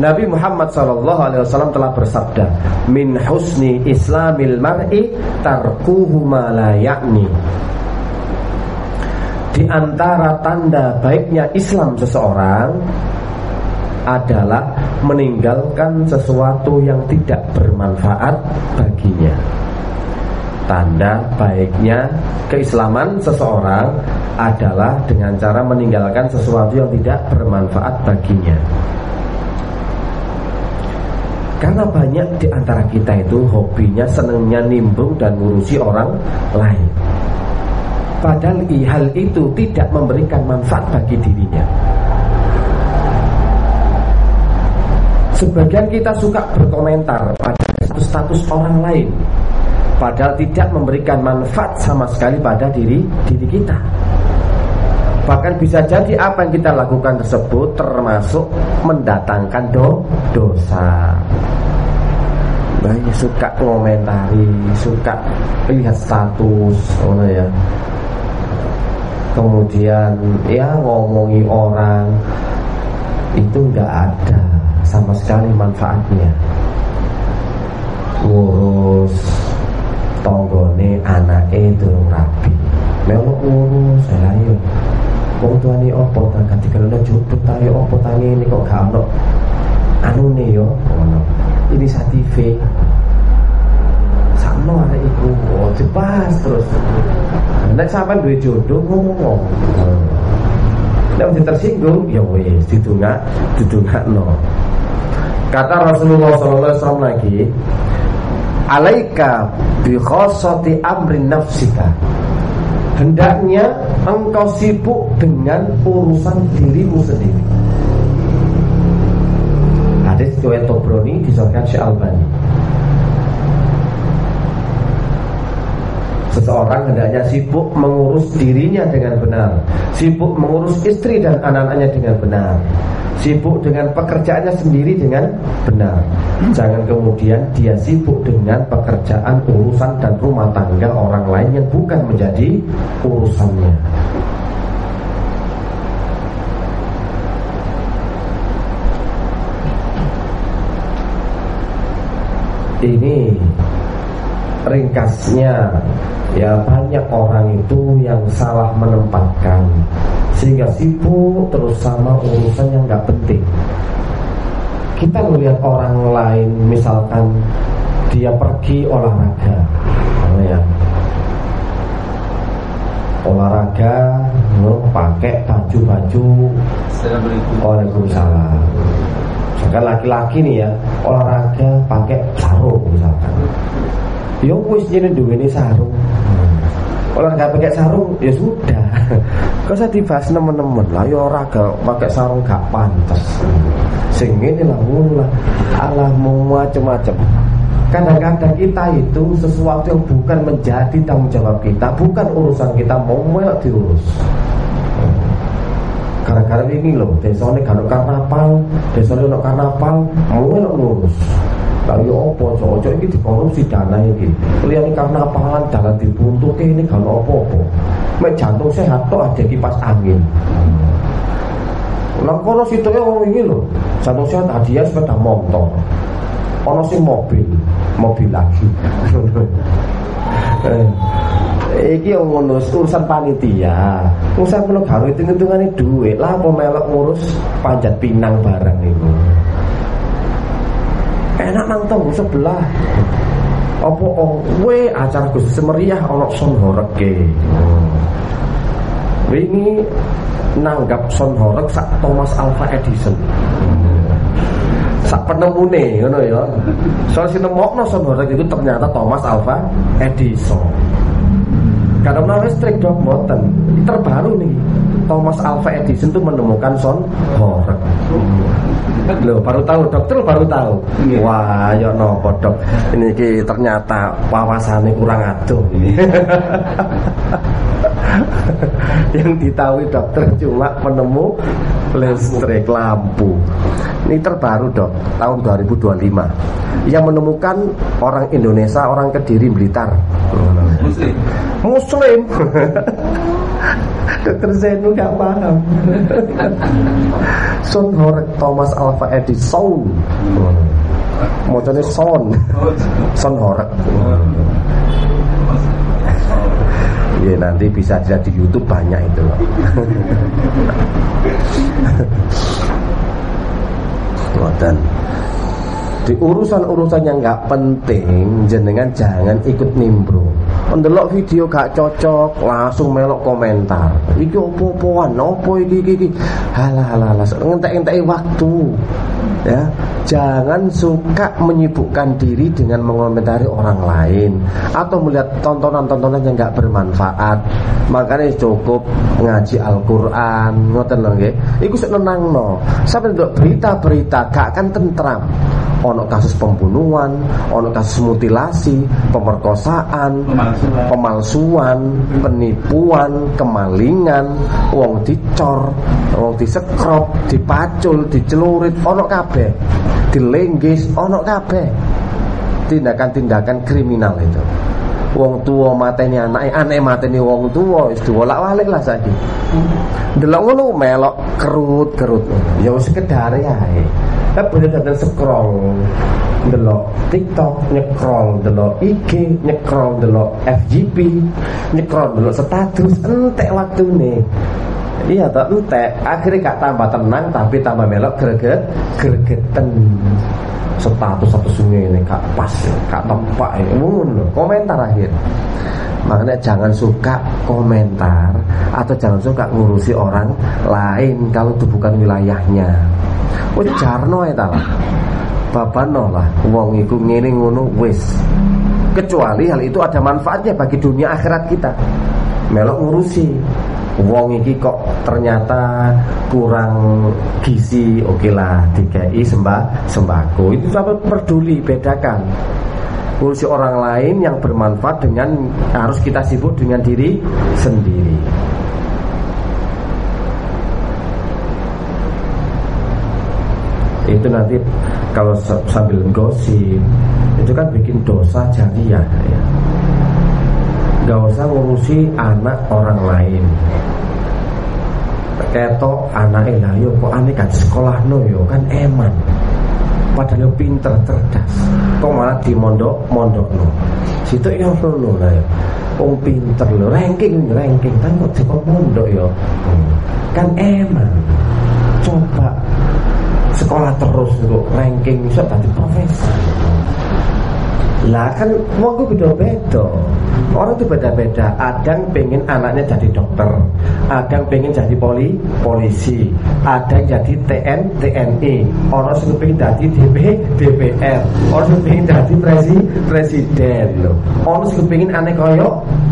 Nabi Muhammad SAW telah bersabda, "Min husni Islamil mar'i tarkuhu ma la yakni." Di antara tanda baiknya Islam seseorang adalah meninggalkan sesuatu yang tidak bermanfaat baginya. Tanda baiknya keislaman seseorang adalah dengan cara meninggalkan sesuatu yang tidak bermanfaat baginya. Karena banyak di antara kita itu hobinya senangnya nimbung dan ngurusi orang lain. Padahal hal itu tidak memberikan manfaat bagi dirinya. Sebagian kita suka berkomentar pada status-status orang lain Padahal tidak memberikan manfaat sama sekali pada diri diri kita. Bahkan bisa jadi apa yang kita lakukan tersebut termasuk mendatangkan do, dosa. Banyak suka komentari, suka lihat status oh ya. Kemudian ya ngomongi orang itu nggak ada sama sekali manfaatnya. Ngurus tonggone anaknya itu rapi. Melok ngurus saya yo wong tuane opo ta? Ganti kalau juput ta? Yo opo ta ini kok gak ono? Nih yo ono? Inisiatif sama ada iku. Oh jelas terus. Nek sampean duwe jodoh ngomong nek tersinggung ya wis didongak didongakno kata Rasulullah wasallam lagi alaika bi khassati amri nafsika. Hendaknya engkau sibuk dengan urusan dirimu sendiri. Hadis riwayat Tobroni disebutkan Syekh Albani Seseorang hendaknya sibuk mengurus dirinya dengan benar Sibuk mengurus istri dan anak-anaknya dengan benar Sibuk dengan pekerjaannya sendiri dengan benar. Jangan kemudian dia sibuk dengan pekerjaan, urusan dan rumah tangga orang lain yang bukan menjadi urusannya. Ini ringkasnya. Ya banyak orang itu yang salah menempatkan Sehingga sibuk terus sama urusan yang gak penting. Kita melihat orang lain misalkan dia pergi olahraga ya. Olahraga no, pakai baju-baju Waalaikumsalam. Misalkan laki-laki nih ya olahraga pakai sarung misalkan. Ya wis jadi dua ini sarung. Nggak pakai sarung ya sudah kau saya dibahas temen-temen lah ya olahraga pakai sarung gak pantas sing ini lah mula Allah mau macam-macam Kadang-kadang kita itu sesuatu yang bukan menjadi tanggung jawab kita Bukan urusan kita mau melok diurus. Gara-gara ini loh, ini kalau karnaval Desa ini karnaval, mau melok ngurus Lalu ya apa cocok ini dikorupsi dana Lihat ini karena apalan jalan dibuntuk ini kalau apa-apa. Mek jantung sehat tuh ada kipas angin. Kalau situ ya ngomong ini loh Jantung sehat hadiah sepeda motor. Ono sih mobil Mobil lagi. <laughs> Eh, Iki yang ngurus urusan panitia. Urusan kalau gawe hitung-hitungannya duit. Lah apa ngurus panjat pinang barang itu enak nang tonggo sebelah. Apa oh we acara Gus semeriah ana son horeke wingi nanggap son horek sak Thomas Alva Edison. Sak penemune ngono ya. Soal si nemokno son horek itu ternyata Thomas Alva Edison. Karena listrik dok boten terbaru nih. Thomas Alva Edison tuh menemukan son Loh, baru tahu dokter baru tahu. Iya. Wah, ya nopo dok. Ini ki ternyata wawasannya kurang aduh. <laughs> Yang ditahui dokter cuma penemu listrik lampu. Ini terbaru dok, tahun 2025. Yang menemukan orang Indonesia, orang Kediri Blitar. Muslim. Muslim. <laughs> Dokter Zainu gak paham. Son Horek Thomas Alva Edison. Mocone Son. Son Horek. Ya nanti bisa dilihat di YouTube banyak itu loh. Di urusan-urusan yang nggak penting jenengan jangan ikut nimbrung Mendelok video gak cocok langsung melok komentar. Iki opo-opoan, opo iki iki halah halah ngentek-ngentek waktu. Ya, jangan suka menyibukkan diri dengan mengomentari orang lain atau melihat tontonan-tontonan yang gak bermanfaat. Makanya cukup ngaji Al-Qur'an, ngoten lho nggih. Iku sik nenangno. Sampai berita-berita gak akan tentram ono kasus pembunuhan, ono kasus mutilasi, pemerkosaan, pemalsuan, pemalsuan penipuan, kemalingan, wong dicor, wong disekrop, dipacul, dicelurit, ono kabeh, dilenggis, ono kabeh. Tindakan-tindakan kriminal itu. Wong tua mateni anake, anake mateni wong tua wis diwolak-walik lah saiki. Delok ngono melok kerut-kerut. Ya wis sekedar ya. Tapi boleh datang scroll delok TikTok nyekrol delok IG nyekrol delok FGP nyekrol delok status entek nih Iya tak entek. Akhirnya gak tambah tenang Tapi tambah melok greget Gregeten Status satu sungai ini Gak pas Gak tempat ini. Komentar akhir. Makanya jangan suka komentar Atau jangan suka ngurusi orang lain Kalau itu bukan wilayahnya. Oh jarno ya lah. Babano lah Wong iku ngene ngono wis. Kecuali hal itu ada manfaatnya bagi dunia akhirat kita. Melok ngurusi wong iki kok ternyata kurang gizi oke lah DKI sembah sembako itu sampai peduli bedakan. Urusi orang lain yang bermanfaat dengan harus kita sibuk dengan diri sendiri. Itu nanti kalau sambil gosip itu kan bikin dosa jariah ya Gak usah ngurusi anak orang lain. Keto anak lah yo kok aneh kan sekolah no yo kan eman. Padahal pinter cerdas. Kok malah di mondok mondok no Situ ya no lah Oh pinter lo ranking ranking. Kan kok di mondok yo? Kan eman. Coba sekolah terus kok ranking bisa tadi profesor. Lah kan mau gue beda-beda Orang itu beda-beda. Ada yang pengen anaknya jadi dokter. Ada yang pengen jadi poli, polisi. Ada yang jadi TN, TNI Orang yang pengen jadi DP, DPR Orang yang pengen jadi presi, presiden. Orang yang pengen aneh koyo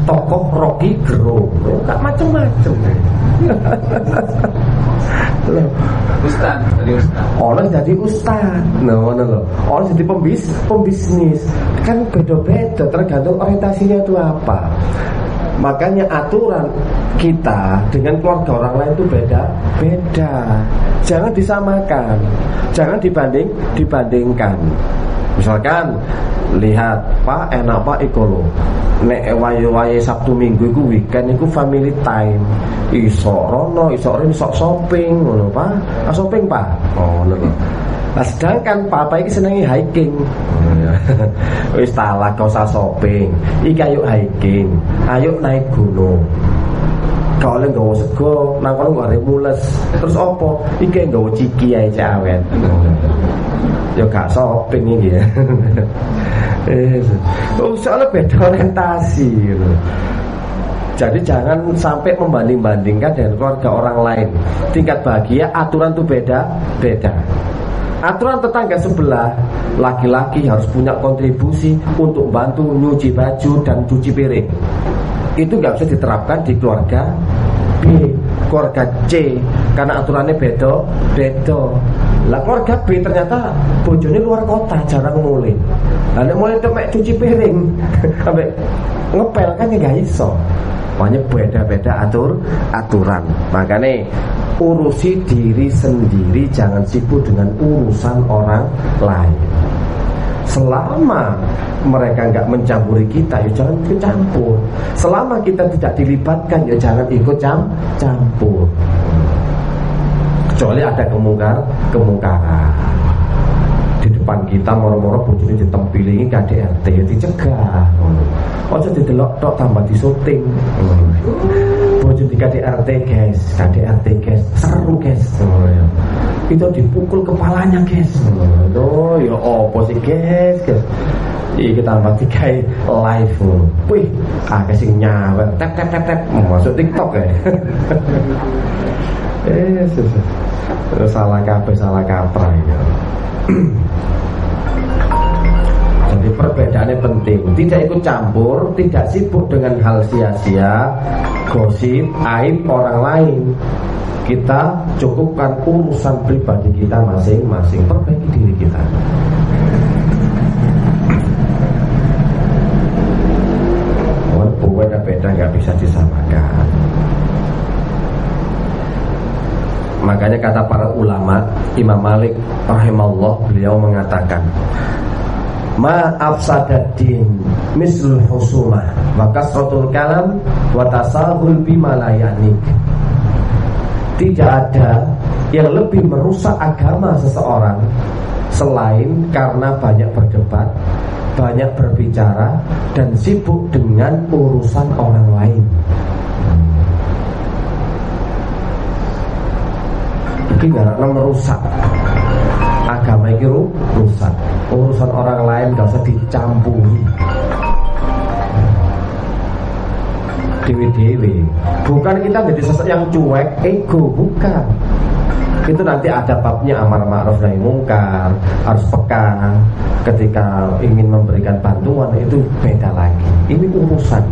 Tokoh Rocky Gerung. Gak <laughs> macem-macem Ustaz, jadi ustaz. Orang jadi ustaz. Nah, mana loh. Orang jadi pembis, pembisnis. Kan beda-beda tergantung orientasinya itu apa. Makanya aturan kita dengan keluarga orang lain itu beda, beda. Jangan disamakan, jangan dibanding, dibandingkan. Misalkan lihat Pak enak Pak ikolo nek wae-wae Sabtu Minggu iku weekend iku family time iso rono iso rene iso shopping ngono Pak ah, shopping Pak oh ngono Nah sedangkan papa iki senengi hiking. Oh, iya. <laughs> Wis talah kau usah shopping. Iki ayo hiking. Ayo naik gunung. Kau oleh gawa sego, nang kono gak mules. Terus opo? Iki gawa ciki ae cawet. Ya gak shopping iki ya. <laughs> Eh, oh, soalnya beda orientasi gitu. Jadi jangan sampai membanding-bandingkan dengan keluarga orang lain. Tingkat bahagia aturan itu beda, beda. Aturan tetangga sebelah Laki-laki harus punya kontribusi Untuk bantu nyuci baju dan cuci piring Itu nggak bisa diterapkan di keluarga Keluarga C Karena aturannya beda Beda. Lah keluarga B ternyata Bojone luar kota jarang mulai. Lalu mulai demek cuci piring <laughs> Sampai ngepel kan ya gak iso. Makanya beda-beda atur aturan. Makanya urusi diri sendiri jangan sibuk dengan urusan orang lain selama mereka nggak mencampuri kita ya jangan ikut campur selama kita tidak dilibatkan ya jangan ikut campur. Kecuali ada kemungkar kemungkaran. Di depan kita moro-moro bojone ditempilingi KDRT ya dicegah ojo didelok tok tambah di bojo di KDRT guys. KDRT guys. Seru guys. Oh, ya. itu dipukul kepalanya guys. Oh ya opo sih guys? Guys. Iya kita tambah tiga live. Wih, ah kasih nyawa Tap tap tap tap Masuk TikTok ya. <laughs> Eh, salah kape salah kaprah ya. <clears throat> Jadi perbedaannya penting. Tidak ikut campur Tidak sibuk dengan hal sia-sia Gosip, aib orang lain. Kita cukupkan urusan pribadi kita masing-masing. Perbaiki diri kita. Beda-beda nggak bisa disamakan. Makanya kata para ulama Imam Malik rahimahullah beliau mengatakan Ma afsadaddin mislul husumah wa kasratul kalam wa tasahul bima Tidak ada yang lebih merusak agama seseorang lain karena banyak berdebat, banyak berbicara dan sibuk dengan urusan orang lain. Ini nggak merusak agama itu rusak. Urusan orang lain gak usah dicampuri. Dewi-dewi. Bukan kita jadi sosok yang cuek Ego, bukan. Itu nanti ada babnya amar ma'ruf nahi mungkar harus peka ketika ingin memberikan bantuan itu beda lagi. Ini urusan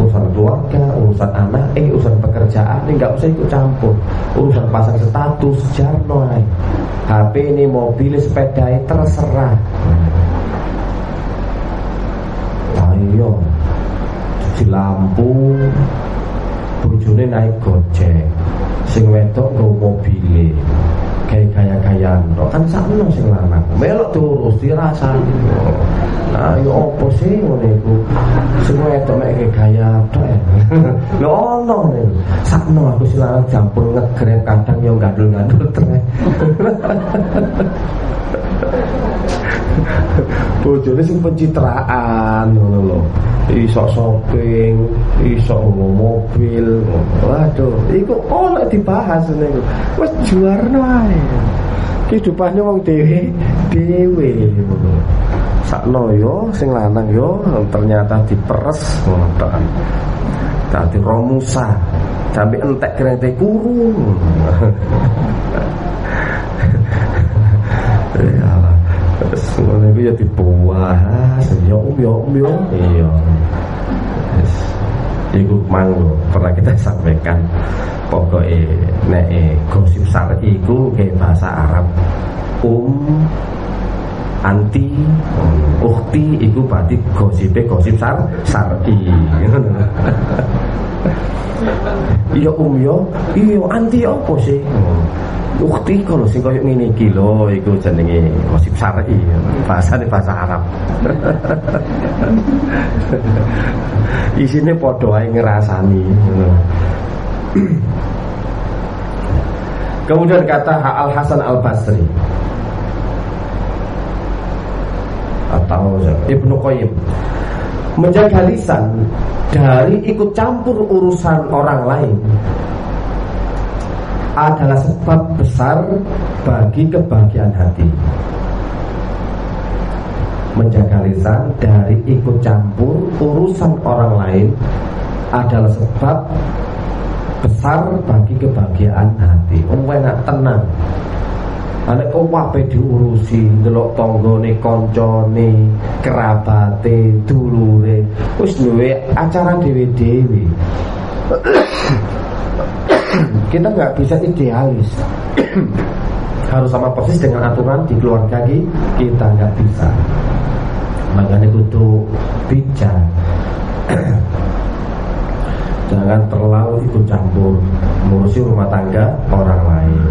urusan keluarga, urusan anak, eh urusan pekerjaan ini nggak usah ikut campur. Urusan pasang status, jarno HP ini mobil, sepeda terserah. Ayo, cuci lampu, bojone naik gojek, sing wedok kayak gaya-gayaan tok kan sakno sing lanang melok terus dirasani. Nah yo opo sih ngene iku? Sing wedok mek gaya tok lho <laughs> ono ne sakno aku sing lanang campur ngegrek kadang yo gandul-gandul trek <laughs> bojone sing pencitraan ngono lho. Iso shopping iso mobil. Waduh iku oleh dibahas niku wis juarno ae. Kehidupane wong dhewe dhewe sakno yo sing lanang yo ternyata diperes ngono dadi romusa sampai entek kerete kuru <laughs> ya Terus ngono iku ya dibuat, ya um ya um ya. Iya. Yes. Iku mang pernah kita sampaikan pokoknya nek gosip syar'i iku kayak bahasa Arab um anti ukti iku berarti gosipnya gosip sar syar'i <laughs> iya um yo iya anti apa sih Ukti kalau sing koyo ngene iki lho iku jenenge gosip syar'i. Bahasane bahasa Arab. <laughs> Isine padha ae ngrasani. Kemudian kata Al Hasan Al Basri atau Ibnu Qayyim menjaga lisan dari ikut campur urusan orang lain adalah sebab besar bagi kebahagiaan hati. Menjaga lisan dari ikut campur urusan orang lain adalah sebab besar bagi kebahagiaan hati. Wong enak tenang. Ana kok wae diurusi ndelok tanggane kancane, kerabate, dulure. Wis duwe acara dhewe-dhewe. Kita nggak bisa idealis. Harus sama persis dengan aturan di keluarga kita nggak bisa. Makanya kudu bijak. Jangan terlalu ikut campur Ngurusi rumah tangga orang lain.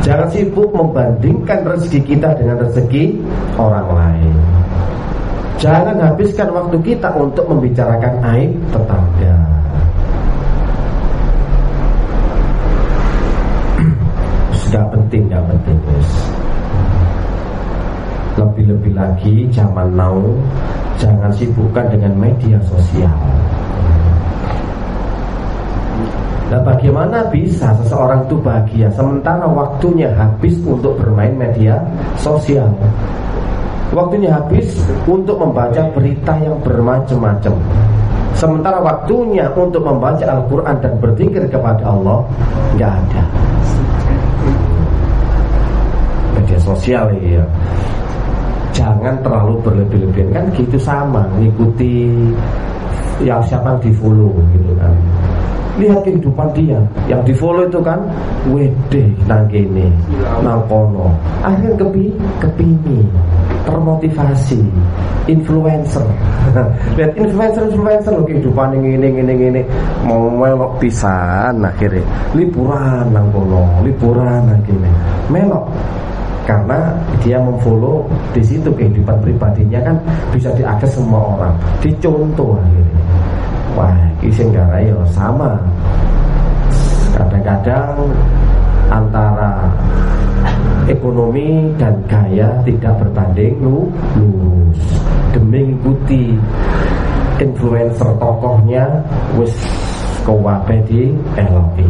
Jangan sibuk membandingkan rezeki kita dengan rezeki orang lain. Jangan habiskan waktu kita untuk membicarakan aib tetangga Gak penting, gak penting guys. Lebih-lebih lagi zaman now Jangan sibukkan dengan media sosial. Nah bagaimana bisa seseorang itu bahagia Sementara waktunya habis untuk bermain media sosial? Waktunya habis untuk membaca berita yang bermacam-macam. Sementara waktunya untuk membaca Al-Quran dan berzikir kepada Allah Nggak ada media sosial ya. Jangan terlalu berlebih-lebihan kan gitu sama ngikuti yang siapa yang di follow gitu kan. Lihat kehidupan dia. Yang di follow itu kan wede nang gini nang kono. Akhirnya kepi kepini termotivasi influencer. <laughs> Lihat influencer influencer loh kehidupan ini ini ini ini. Mau melok pisan akhirnya. Liburan nang kono liburan nang gini melok karena dia memfollow di situ kehidupan pribadinya kan bisa diakses semua orang. Dicontoh akhirnya. Wah gara ya sama. Kadang-kadang antara ekonomi dan gaya tidak berbanding lurus. Demi mengikuti influencer tokohnya wis kewabe di LOI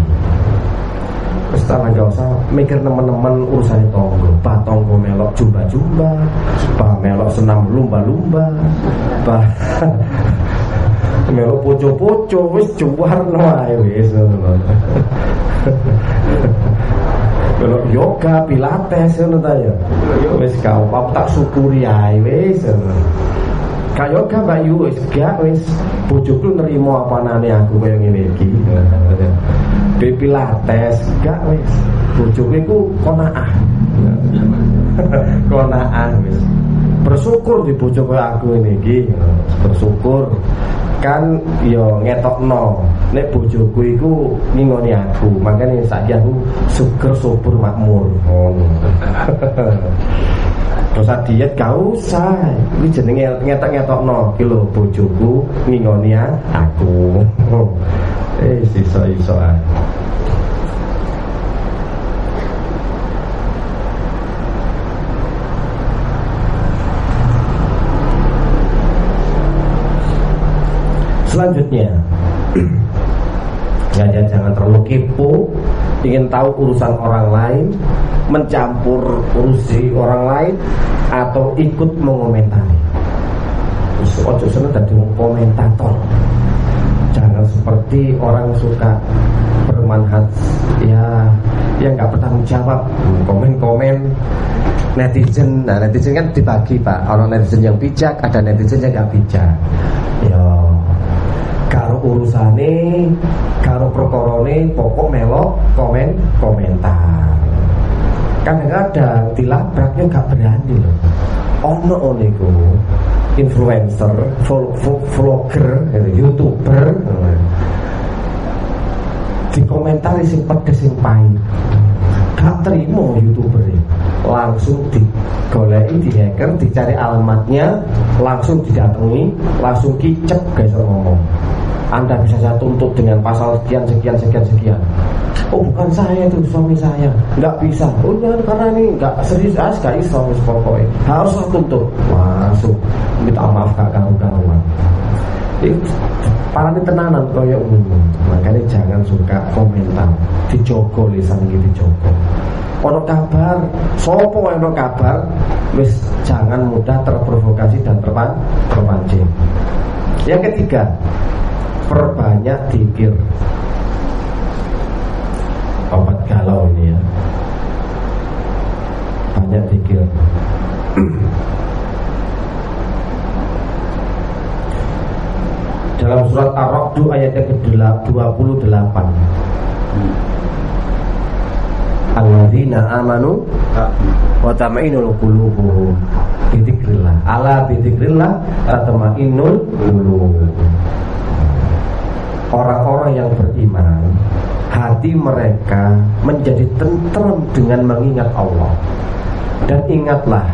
Setelah nggak usah mikir teman-teman urusan tonggo Bah tonggo melok jumba-jumba Bah melok senam lumba-lumba Bah <laughs> melok poco-poco Wis juwarno ae wis <laughs> Melok yoga, pilates ngono ta ya. Wis kau tak syukuri ae wis. Kayo gak Mbak Yu wis gak wis bojoku nerima nane aku kaya ngene iki. Be lates gak wis. Bojoku iku konaah. <laughs> konaah wis. Bersyukur di bojo kaya aku ini iki. Bersyukur. Kan yo ngetokno. Nek bojoku iku ngingoni aku. Makanya saiki aku syukur subur makmur. Ngono. <laughs> Dosa diet gak usah. Ini jenenge ngetok-ngetok no kilo bojoku ngingoni aku eh iso-iso Selanjutnya <clears throat> Ya, jangan terlalu kepo ingin tahu urusan orang lain mencampur urusi orang lain atau ikut mengomentari. Ojo seneng tadi komentator. jangan seperti orang suka bermanfaat ya yang nggak bertanggung jawab. Komen-komen. Netizen. Nah netizen kan dibagi pak. Orang netizen yang bijak ada netizen yang nggak bijak. Ya karo urusane karo perkorone pokok melok komen komentar. Kadang-kadang dilabraknya gak berani loh. Ono oniku influencer vlogger gitu, youtuber. Dikomentari sing pedes sing pahit. Gak terima youtuber langsung digoleki di hacker dicari alamatnya langsung didatangi langsung kicep guys ngomong. Anda bisa saya tuntut dengan pasal sekian sekian sekian sekian oh bukan saya itu suami saya. Nggak bisa. Oh ya karena ini nggak serius ah gak iso pokoknya harus tuntut langsung minta maaf kak kamu itu para ini tenanan kaya umum. Makanya jangan suka komentar. Dijogo lisan gitu dijogo. Ono kabar? Sopo ono kabar? Wis jangan mudah terprovokasi dan terpan terpancing. Yang ketiga perbanyak dikir obat galau ini ya. Banyak dikir dalam surat Ar-Ra'd ayat yang ke-28. Alladzina amanu wa tama'inul qulubuhum. Bi dzikrillah. Ala bi dzikrillah tatma'innul qulub orang-orang yang beriman hati mereka menjadi tenteram dengan mengingat Allah. Dan ingatlah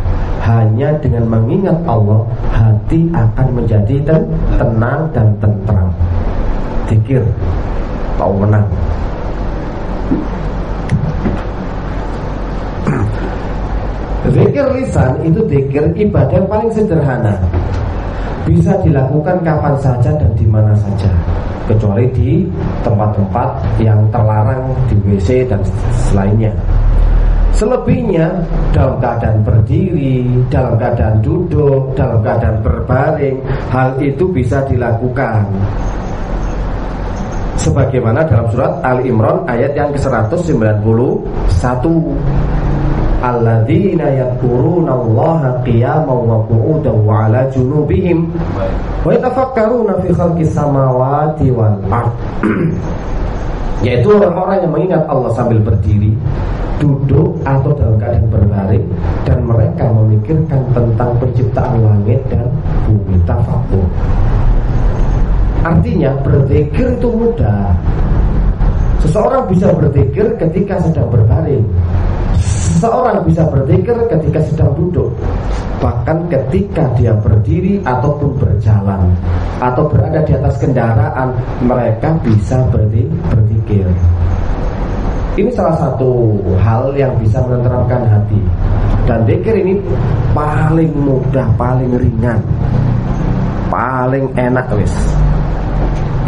hanya dengan mengingat Allah hati akan menjadi tenang dan tenteram Dikir tahu menang Zikir lisan itu zikir ibadah yang paling sederhana Bisa dilakukan kapan saja dan di mana saja kecuali di tempat-tempat yang terlarang di WC dan selainnya. Selebihnya dalam keadaan berdiri, dalam keadaan duduk, dalam keadaan berbaring, hal itu bisa dilakukan. Sebagaimana dalam surat Al Imran ayat yang ke-191 alladzina yadhkuruna Allah qiyaman wa qu'udan wa 'ala junubihim wa yatafakkaruna fi khalqis samawati wal ard <clears throat> yaitu orang-orang yang mengingat Allah sambil berdiri, duduk atau dalam keadaan berbaring dan mereka memikirkan tentang penciptaan langit dan bumi tafakur. Artinya berzikir itu mudah. Seseorang bisa berzikir ketika sedang berbaring, Seseorang bisa berzikir ketika sedang duduk Bahkan ketika dia berdiri ataupun berjalan Atau berada di atas kendaraan Mereka bisa berzikir Ini salah satu hal yang bisa menenteramkan hati. Dan zikir ini paling mudah, paling ringan, paling enak wis.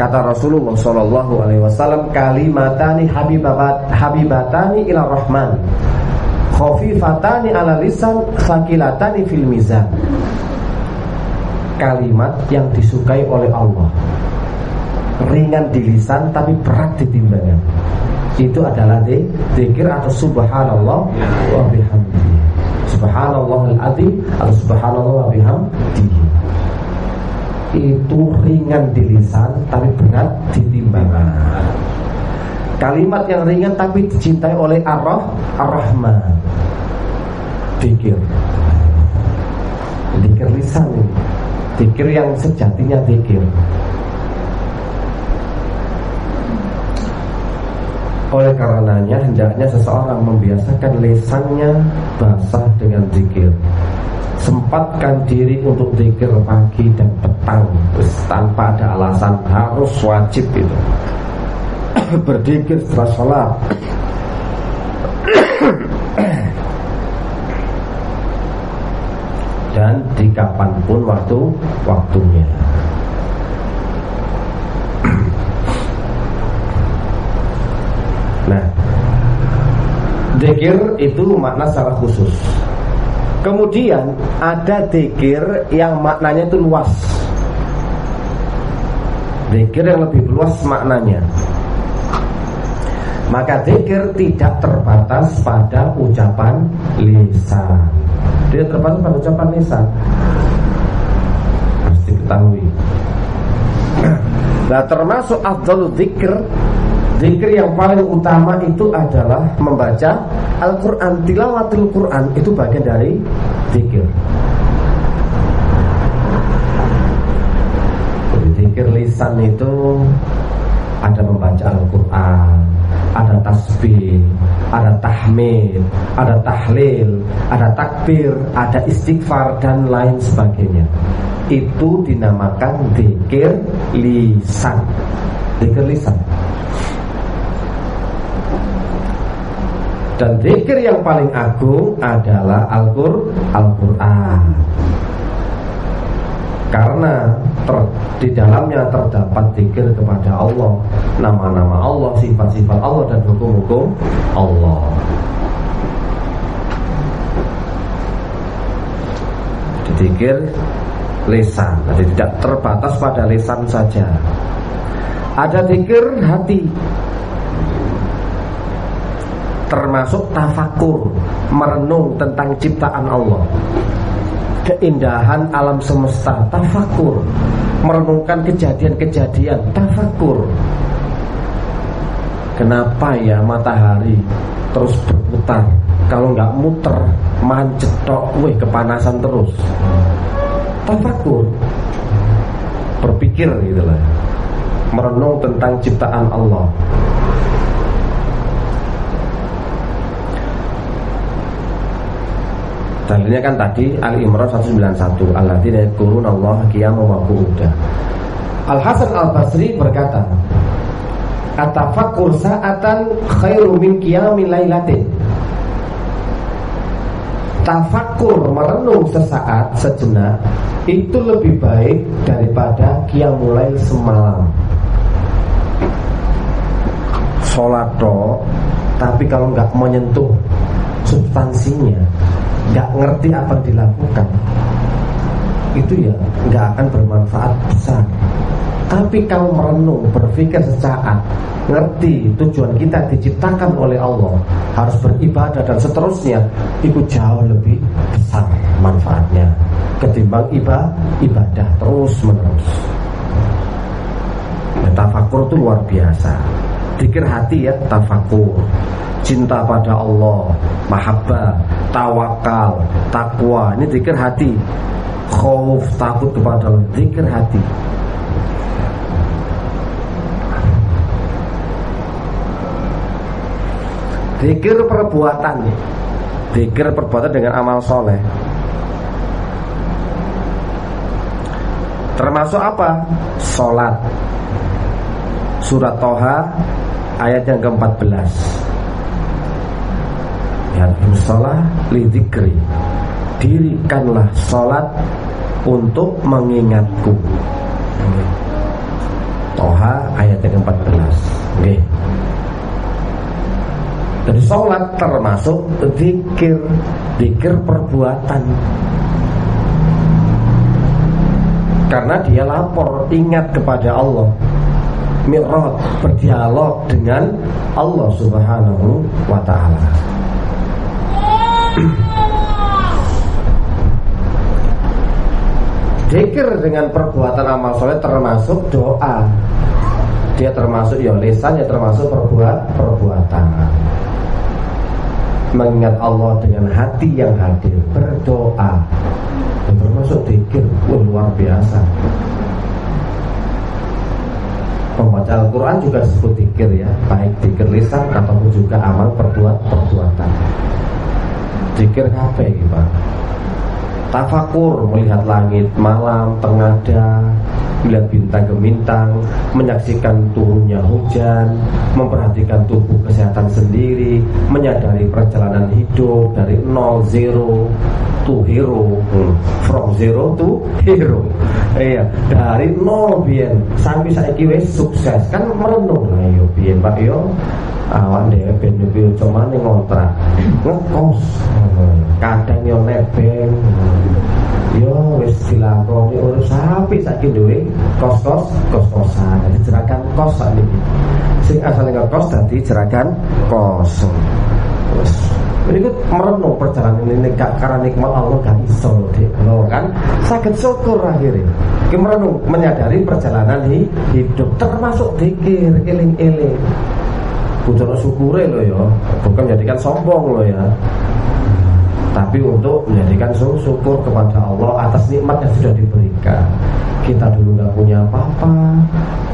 Kata Rasulullah Shallallahu Alaihi Wasallam kalimatani habibat habibatani ila rahman khafifatani ala lisan sakilatani fil mizan. Kalimat yang disukai oleh Allah. Ringan di lisan tapi berat di timbangan. Itu adalah zikir atau subhanallah wa bihamdihi. Subhanallah al-azim atau subhanallah wa bihamdihi. Itu ringan di lisan tapi berat di timbangan. Kalimat yang ringan tapi dicintai oleh Allah Ar-Rahman. Dikir. Dikir lisan ini. Dikir yang sejatinya dikir. Oleh karenanya hendaknya seseorang membiasakan lisannya basah dengan zikir sempatkan diri untuk zikir pagi dan petang tanpa ada alasan harus wajib itu <coughs> berzikir setelah sholat. <coughs> Dan di kapan pun waktu waktunya. <coughs> Nah zikir itu makna secara khusus. Kemudian ada dikir yang maknanya itu luas. Dikir yang lebih luas maknanya Maka dikir tidak terbatas pada ucapan lisan. Tidak terbatas pada ucapan lisan. Pasti ketahui Nah termasuk afdal dikir Dikir yang paling utama itu adalah membaca Al-Quran, tilawatil Quran itu bagian dari zikir. Zikir lisan itu ada membaca Al-Quran, ada tasbih, ada tahmid, ada tahlil, ada takbir, ada istighfar dan lain sebagainya. Itu dinamakan zikir lisan. Zikir lisan. Dan zikir yang paling agung adalah Al-Qur'an. Karena ter, di dalamnya terdapat zikir kepada Allah, nama-nama Allah, sifat-sifat Allah dan hukum-hukum Allah. Zikir lisan, jadi tidak terbatas pada lisan saja. Ada zikir hati, termasuk tafakur merenung tentang ciptaan Allah keindahan alam semesta. Tafakur merenungkan kejadian-kejadian. Tafakur kenapa ya matahari terus berputar? Kalau nggak muter mancet tok weh kepanasan terus. Tafakur berpikir gitu lah. Merenung tentang ciptaan Allah Dalilnya kan tadi Ali Imran 191 Alladzina yadhkuruna Allah qiyaman wa qu'udan. Al Hasan Al Basri berkata, "Atafakkur sa'atan khairu min qiyamil lailatin." Tafakur merenung sesaat sejenak itu lebih baik daripada mulai semalam. Sholat do, tapi kalau nggak menyentuh substansinya nggak ngerti apa dilakukan. Itu ya nggak akan bermanfaat besar. Tapi kalau merenung berpikir sesaat ngerti tujuan kita diciptakan oleh Allah harus beribadah dan seterusnya itu jauh lebih besar manfaatnya ketimbang ibadah ibadah terus menerus. Tafakur itu luar biasa. Pikir hati ya tafakur cinta pada Allah, mahabbah, tawakal, takwa. Ini zikir hati. Khauf, takut kepada Allah, zikir hati. Zikir perbuatan Zikir perbuatan dengan amal soleh Termasuk apa? Salat Surat Toha ayat yang ke-14 ya sholat lidikri dirikanlah sholat untuk mengingatku. Toha ayat yang 14 Oke. Jadi sholat termasuk zikir Zikir perbuatan. Karena dia lapor Ingat kepada Allah. Mi'raj berdialog dengan Allah subhanahu wa ta'ala Zikir dengan perbuatan amal soleh termasuk doa. Dia termasuk ya lesan ya termasuk perbuat, perbuatan. Mengingat Allah dengan hati yang hadir Berdoa. Dan termasuk zikir Wah, luar biasa. Pembaca Al-Quran juga disebut zikir ya. Baik zikir lisan ataupun juga amal perbuat perbuatan Apa ya Pak? tafakur melihat langit malam tengada melihat bintang gemintang menyaksikan turunnya hujan memperhatikan tubuh kesehatan sendiri menyadari perjalanan hidup dari nol zero to hero. Hmm. from zero to hero. Iya dari nol bian. Sampai saya kira sukses. Kan merenung. Ayo iya, bian pak yo awan dhewe ben yo cuma ngontrak. Ngekos. Kadang yo nebeng yo wis dilakoni sapi saiki duwe kos-kos kos-kosan. Dadi jerakan kos sakniki sing asale ngekos dadi jerakan kos. Wis ini merenung perjalanan ini karena nikmat Allah gak iso no, kan? Sakit syukur akhirnya. Kita merenung menyadari perjalanan hidup. Termasuk dikir eling-eling. Bujono syukure lo ya. Bukan jadikan sombong lo ya tapi untuk menjadikan syukur kepada Allah atas nikmat yang sudah diberikan. Kita dulu nggak punya apa-apa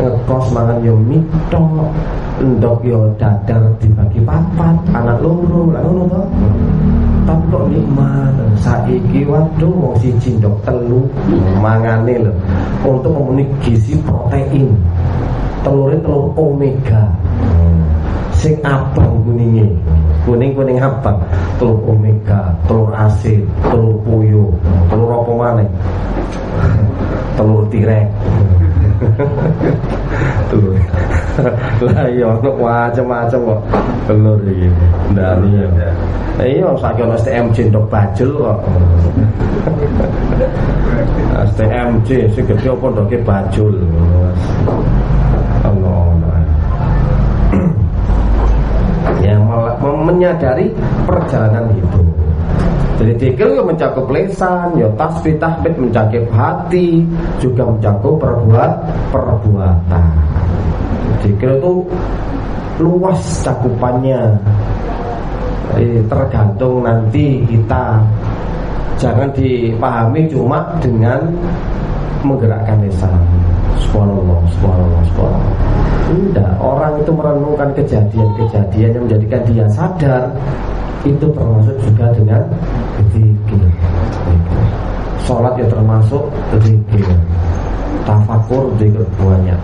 ngekos mangan yo mito ndok yo dadar dibagi papat anak loro lah ngono to tapi kok nikmat? Saiki waduh mau si ndok telu mangane lho. Untuk memenuhi gizi protein telurnya telur omega sing abang kuningnya kuning kuning apa telur omega telur asin telur puyuh telur apa mana <laughs> telur tirek. <laughs> Telur. <laughs> Lah iya ono macam-macam kok. Telur iki ndani ya. Iya saiki ono STMJ ndok bajul kok. STMJ sing gede apa ndoke bajul Allah yang menyadari perjalanan hidup. Jadi dikir itu mencakup lesan, ya tasbih tahmid mencakup hati, juga mencakup perbuat perbuatan. Dikir itu luas cakupannya. Jadi tergantung nanti kita jangan dipahami cuma dengan menggerakkan lesan. Subhanallah, subhanallah, subhanallah. Tidak, orang itu merenungkan kejadian-kejadian yang menjadikan dia sadar itu termasuk juga dengan zikir. Sholat ya termasuk zikir. Tafakur zikir banyak.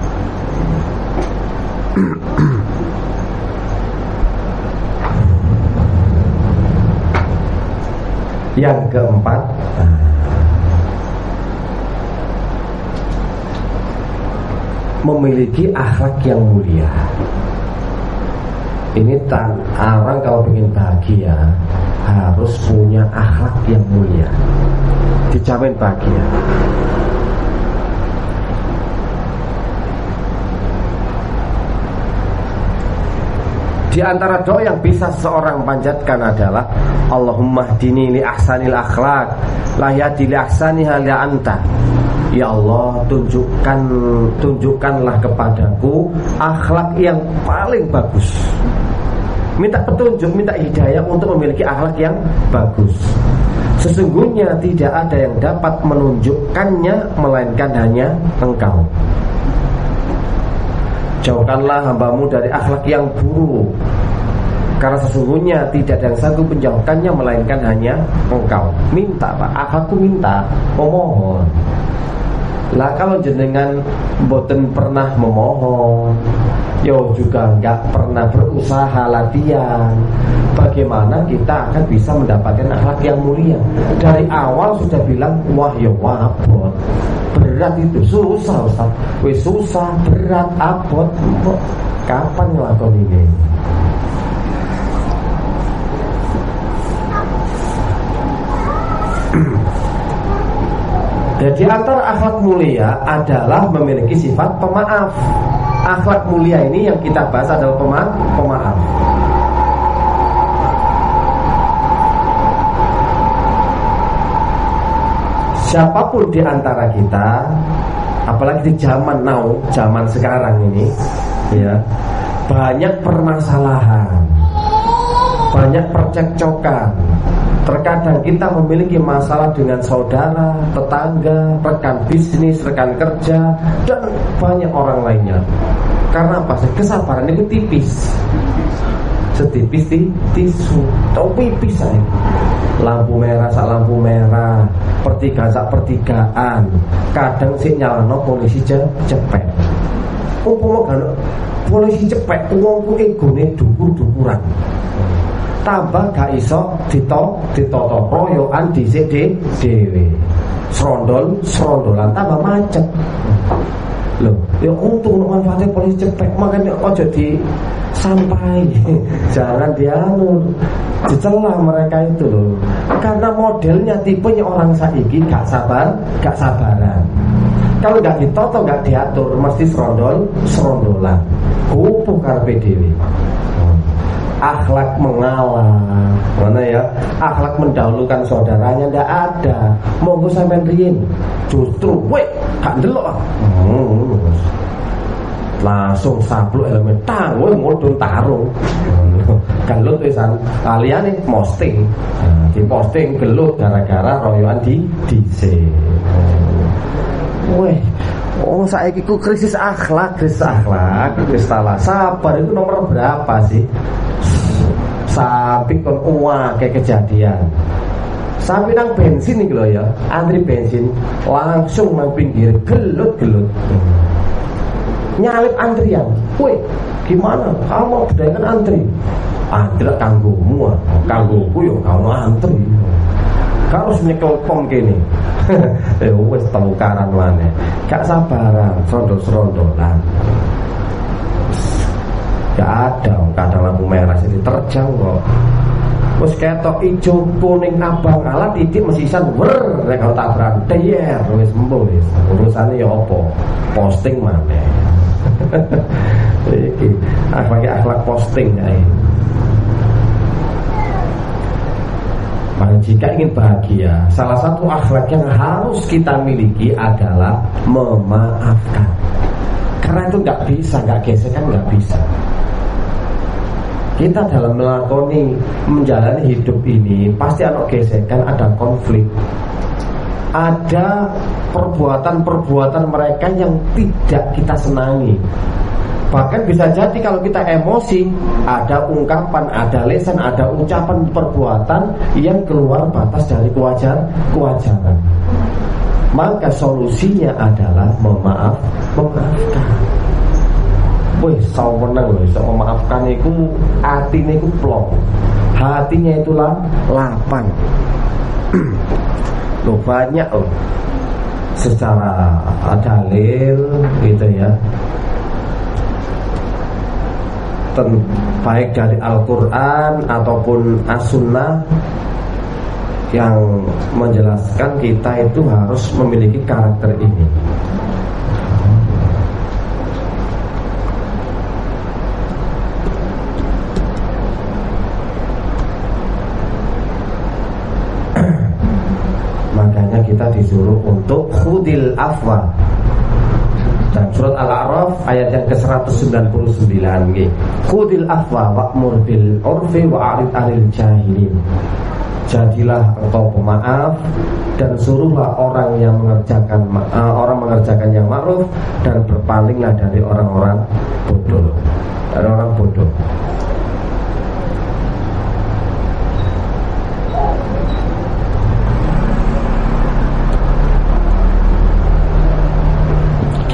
Yang keempat, nah, memiliki akhlak yang mulia. Ini tan orang kalau ingin bahagia harus punya akhlak yang mulia. Dijamin bahagia. Di antara doa yang bisa seorang panjatkan adalah Allahumma dini li ahsanil akhlak La yadi li ahsaniha li anta Ya Allah tunjukkan tunjukkanlah kepadaku akhlak yang paling bagus. Minta petunjuk, minta hidayah untuk memiliki akhlak yang bagus. Sesungguhnya tidak ada yang dapat menunjukkannya melainkan hanya engkau. Jauhkanlah hambamu dari akhlak yang buruk. Karena sesungguhnya tidak ada yang sanggup menjauhkannya melainkan hanya engkau. Minta Pak, akhlakku minta, memohon. Lah kalau jenengan boten pernah memohon yo juga nggak pernah berusaha latihan. Bagaimana kita akan bisa mendapatkan akhlak yang mulia? Dari awal sudah bilang wah ya wabot berat itu susah Ustaz wis susah berat abot kapan ngelakuin ini <clears throat> Jadi antara akhlak mulia adalah memiliki sifat pemaaf. Akhlak mulia ini yang kita bahas adalah pemaaf. pemaaf. Siapa pun di antara kita, apalagi di zaman now, zaman sekarang ini, ya banyak permasalahan, banyak percekcokan, Terkadang kita memiliki masalah dengan saudara, tetangga, rekan bisnis, rekan kerja, dan banyak orang lainnya. Karena apa? Kesabaran itu tipis. Setipis di tisu, tau pipis saya. Lampu merah sak lampu merah, pertigaan sak pertigaan. Kadang sih nyalano polisi cepet. Umpama kan polisi cepet, uangku egone dukur-dukuran tambah gak iso dito ditoto royokan dhisik dhewe serondol serondolan tambah macet Loh, ya untung manfaatnya polisi cepet makanya kok jadi sampai. Jangan dianu dicela mereka itu loh. Karena modelnya tipenya orang saiki gak sabar gak sabaran. Kalau gak ditoto gak diatur mesti serondol serondolan. Kupu karpe dewi akhlak mengalah. Mana ya? Akhlak mendahulukan saudaranya ndak ada. Monggo sampean riyin justru we gak ndelok. Hmm. Langsung sabluk elemen. Tang we mudun tarung. Gelut wisan nih posting. Nah, di posting gelut gara-gara royoan di DC Weh, Oh saya ikut krisis akhlak, krisis akhlak, krisis Sabar itu nomor berapa sih? Sapi kon kayak kejadian. Sapi nang bensin nih loh ya, antri bensin langsung nang pinggir gelut gelut. Nyalip antrian, woi gimana? Kamu dengan antri? Antri kanggumu, kangguku yo kamu antri harus nyekel pom kene. <laughs> eh temukaran mana? Gak sabaran, serondol-serondolan. Gak ada, kadang lampu merah sini terjang kok. Wes ketok ijo kuning abang ala titik masih isan wer nek kalau tabrak der wis embo wis urusane ya apa posting mana iki akhlak akhlak posting ya Maka jika ingin bahagia, salah satu akhlak yang harus kita miliki adalah memaafkan. Karena itu nggak bisa, nggak gesekan nggak bisa. Kita dalam melakoni menjalani hidup ini pasti ada gesekan, ada konflik, ada perbuatan-perbuatan mereka yang tidak kita senangi. Bahkan bisa jadi kalau kita emosi Ada ungkapan, ada lesan, ada ucapan perbuatan Yang keluar batas dari kewajaran, kewajaran. Maka solusinya adalah memaaf, memaafkan. Wih, saya menang loh, saya memaafkan itu hatinya itu plong. Hatinya itulah lapang <clears throat> Loh banyak loh Secara dalil gitu ya baik dari Al-Quran ataupun As-Sunnah yang menjelaskan kita itu harus memiliki karakter ini. Makanya kita disuruh untuk khudil afwa dan surat Al-A'raf ayat yang ke-199 nggih. Khudil afwa wa'mur bil urfi wa arid anil jahilin. Jadilah engkau pemaaf dan suruhlah orang yang mengerjakan uh, orang mengerjakan yang ma'ruf dan berpalinglah dari orang-orang bodoh. Dari orang bodoh.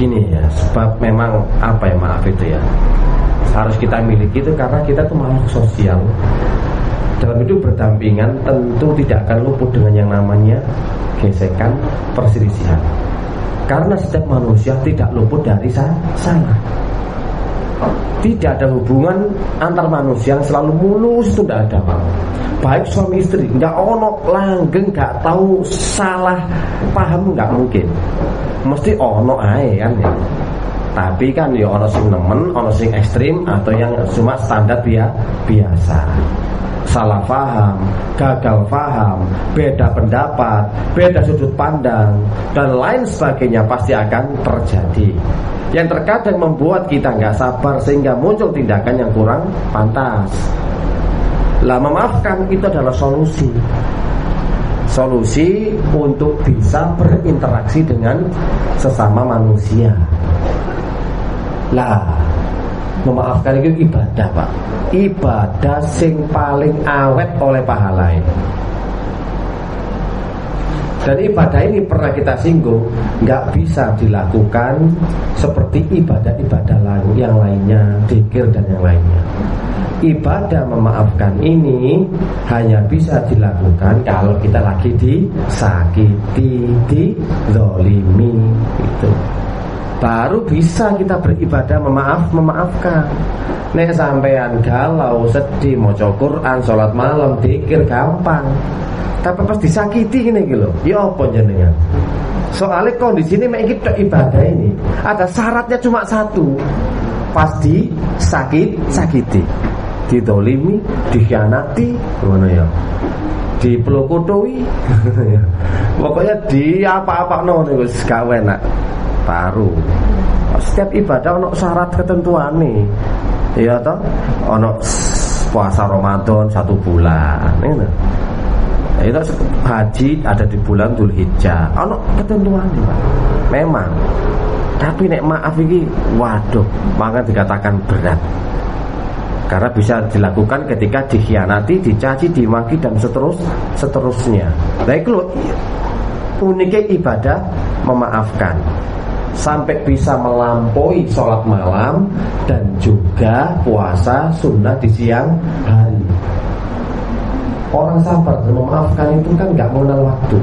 Gini ya sebab memang apa ya maaf itu ya. Harus kita miliki itu karena kita tuh makhluk sosial. Dalam hidup berdampingan tentu tidak akan luput dengan yang namanya gesekan perselisihan. Karena setiap manusia tidak luput dari salah tidak ada hubungan antar manusia yang selalu mulus itu tidak ada Pak. Baik suami istri, nggak ono langgeng, nggak tahu salah paham nggak mungkin. Mesti ono ae kan ya. Tapi kan ya ono sing nemen, ono sing ekstrim atau yang cuma standar dia biasa salah faham, gagal faham, beda pendapat, beda sudut pandang, dan lain sebagainya pasti akan terjadi. Yang terkadang membuat kita nggak sabar sehingga muncul tindakan yang kurang pantas. Lah memaafkan itu adalah solusi. Solusi untuk bisa berinteraksi dengan sesama manusia. Lah, memaafkan itu ibadah, Pak. Ibadah sing paling awet oleh pahala ini. Dan ibadah ini pernah kita singgung nggak bisa dilakukan seperti ibadah-ibadah lain yang lainnya, dikir dan yang lainnya. Ibadah memaafkan ini hanya bisa dilakukan kalau kita lagi disakiti, dizolimi itu. Baru bisa kita beribadah memaaf, memaafkan. Nek sampean galau, sedih, mau Quran, sholat malam, dikir gampang. Tapi pas disakiti ini gitu ya apa jenengan? Soalnya kondisi ini mek kita ibadah ini ada syaratnya cuma satu. Pasti sakit sakiti. Didolimi dikhianati gimana ya. Dipelukutui <laughs> pokoknya di apa-apa no nih gus nak baru setiap ibadah ono syarat ketentuan nih iya toh? Ono puasa Ramadan satu bulan ini itu haji ada di bulan Dhul Hijjah ono ketentuan Pak? Memang. Tapi nek maaf ini waduh maka dikatakan berat. Karena bisa dilakukan ketika dikhianati, dicaci, dimaki dan seterus seterusnya. Baik lo uniknya ibadah memaafkan sampai bisa melampaui sholat malam dan juga puasa sunnah di siang hari. Orang sabar dan memaafkan itu kan nggak mengenal waktu.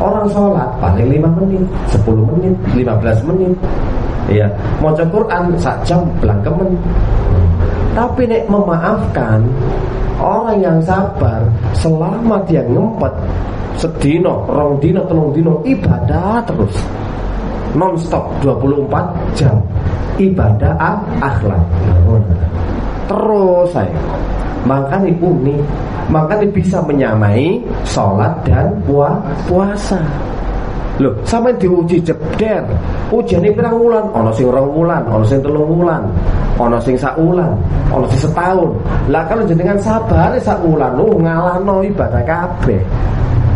Orang sholat paling 5 menit, 10 menit, 15 menit. Iya, mau Quran sak jam belangkemen. Tapi nek memaafkan orang yang sabar selama dia ngempet sedino, rong dino, telung dino ibadah terus non stop 24 jam ibadah akhlak terus saya makanya unik makanya bisa menyamai sholat dan puasa Loh, sampai diuji jebder. Ujian ini pirang wulan, ono sing rong wulan, ono sing telung wulan, ono sing sak wulan, sing setahun. Lah kalau jenengan sabar sak wulan, lu ngalahno ibadah kabeh.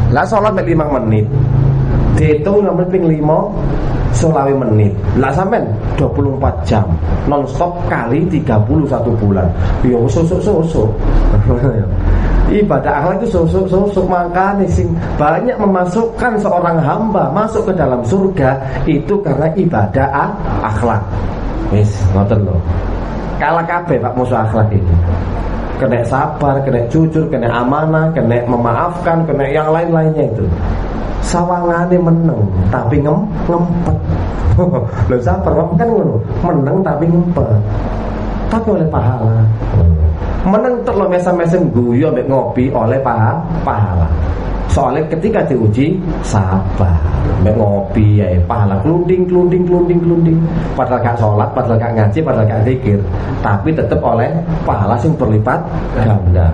Lah sholat 5 menit. Dihitung nomor ping 5 selawi menit. Lah sampean 24 jam non stop kali 31 bulan. Ya susuk susuk. <laughs> Ibadah akhlak itu susuk susuk. Makanya sing banyak memasukkan seorang hamba masuk ke dalam surga itu karena ibadah akhlak. Wis ngoten loh kalah kabeh Pak musuh akhlak ini. Kena sabar, kena jujur, kena amanah, kena memaafkan, kena yang lain-lainnya itu sawangane meneng tapi ngem ngempet. <laughs> Lho sabar kan ngono. Meneng tapi ngempet. Tapi oleh pahala. Meneng terlalu mesem-mesem guyu ambek ngopi oleh paha, pahala. Soalnya ketika diuji sabar, Mbak ngopi ya pahala kelunding kelunding kelunding kelunding. Padahal gak sholat, padahal gak ngaji, padahal gak zikir, tapi tetap oleh pahala sing berlipat ganda.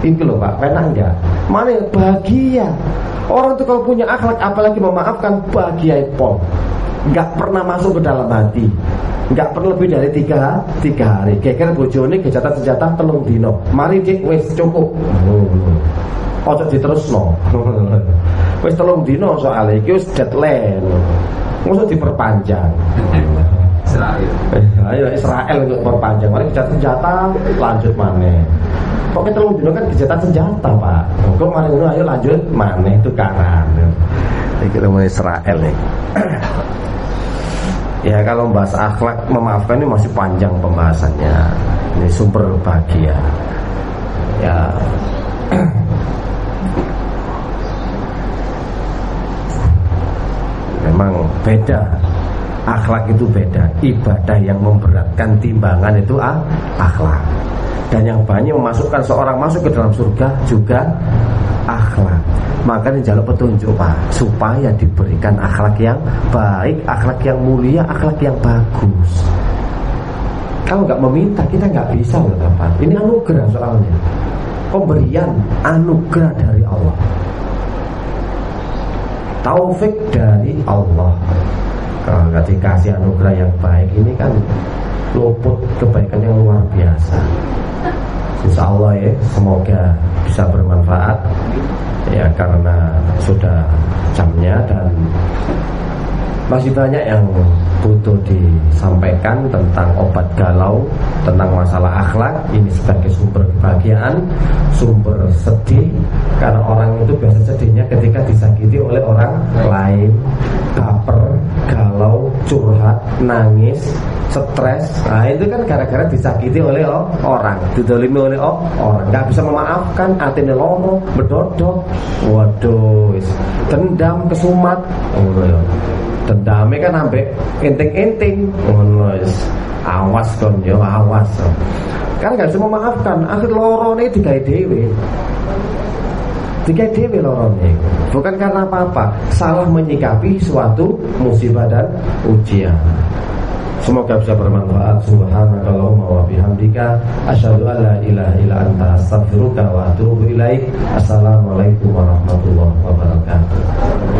Ini loh Pak, enak enggak? Mana bahagia? Orang tuh kalau punya akhlak apalagi memaafkan bahagia pol. Gak pernah masuk ke dalam hati nggak perlu lebih dari tiga tiga hari. Kayak bojone kejahatan senjata telung dino. Mari cek wes cukup. Ojo diterusno. <laughs> Wis telung dino soal iki wis deadline. Mosok diperpanjang. Israel. Eh, ayo Israel untuk perpanjang. Mari gencatan senjata lanjut mana? Pokoknya telung dino kan gencatan senjata, Pak. Kok mari ngono ayo lanjut mana itu kanan. Iki mau Israel nih. <clears throat> Ya kalau membahas akhlak memaafkan ini masih panjang pembahasannya. Ini sumber bahagia. Ya. <clears throat> Memang beda akhlak itu beda ibadah yang memberatkan timbangan itu ah, akhlak dan yang banyak memasukkan seorang masuk ke dalam surga juga akhlak. Maka jalur petunjuk pak. Supaya diberikan akhlak yang baik akhlak yang mulia akhlak yang bagus. Kalau nggak meminta kita nggak bisa dapat ini anugerah soalnya. Pemberian anugerah dari Allah. Taufik dari Allah. Kalau nggak dikasih anugerah yang baik ini kan luput kebaikan yang luar biasa Insya Allah ya semoga bisa bermanfaat. Ya karena sudah jamnya dan masih banyak yang butuh disampaikan tentang obat galau, tentang masalah akhlak. Ini sebagai sumber kebahagiaan, sumber sedih. Karena orang itu biasa sedihnya ketika disakiti oleh orang lain, baper, galau, curhat, nangis, stres. Nah itu kan gara-gara disakiti oleh orang, didolimi oleh orang. Gak bisa memaafkan, hatinya lomo, berdodok. Waduh, dendam, kesumat. Oh, ya dendame kan sampai enting-enting ngono awas kon yo awas kan gak semua maafkan akhir lorone digawe dhewe digawe dhewe lorone bukan karena apa-apa salah menyikapi suatu musibah dan ujian Semoga bisa bermanfaat. Subhanakallahumma wa bihamdika asyhadu an la ilaha illa anta astaghfiruka wa atubu ilaik. Assalamualaikum warahmatullahi wabarakatuh.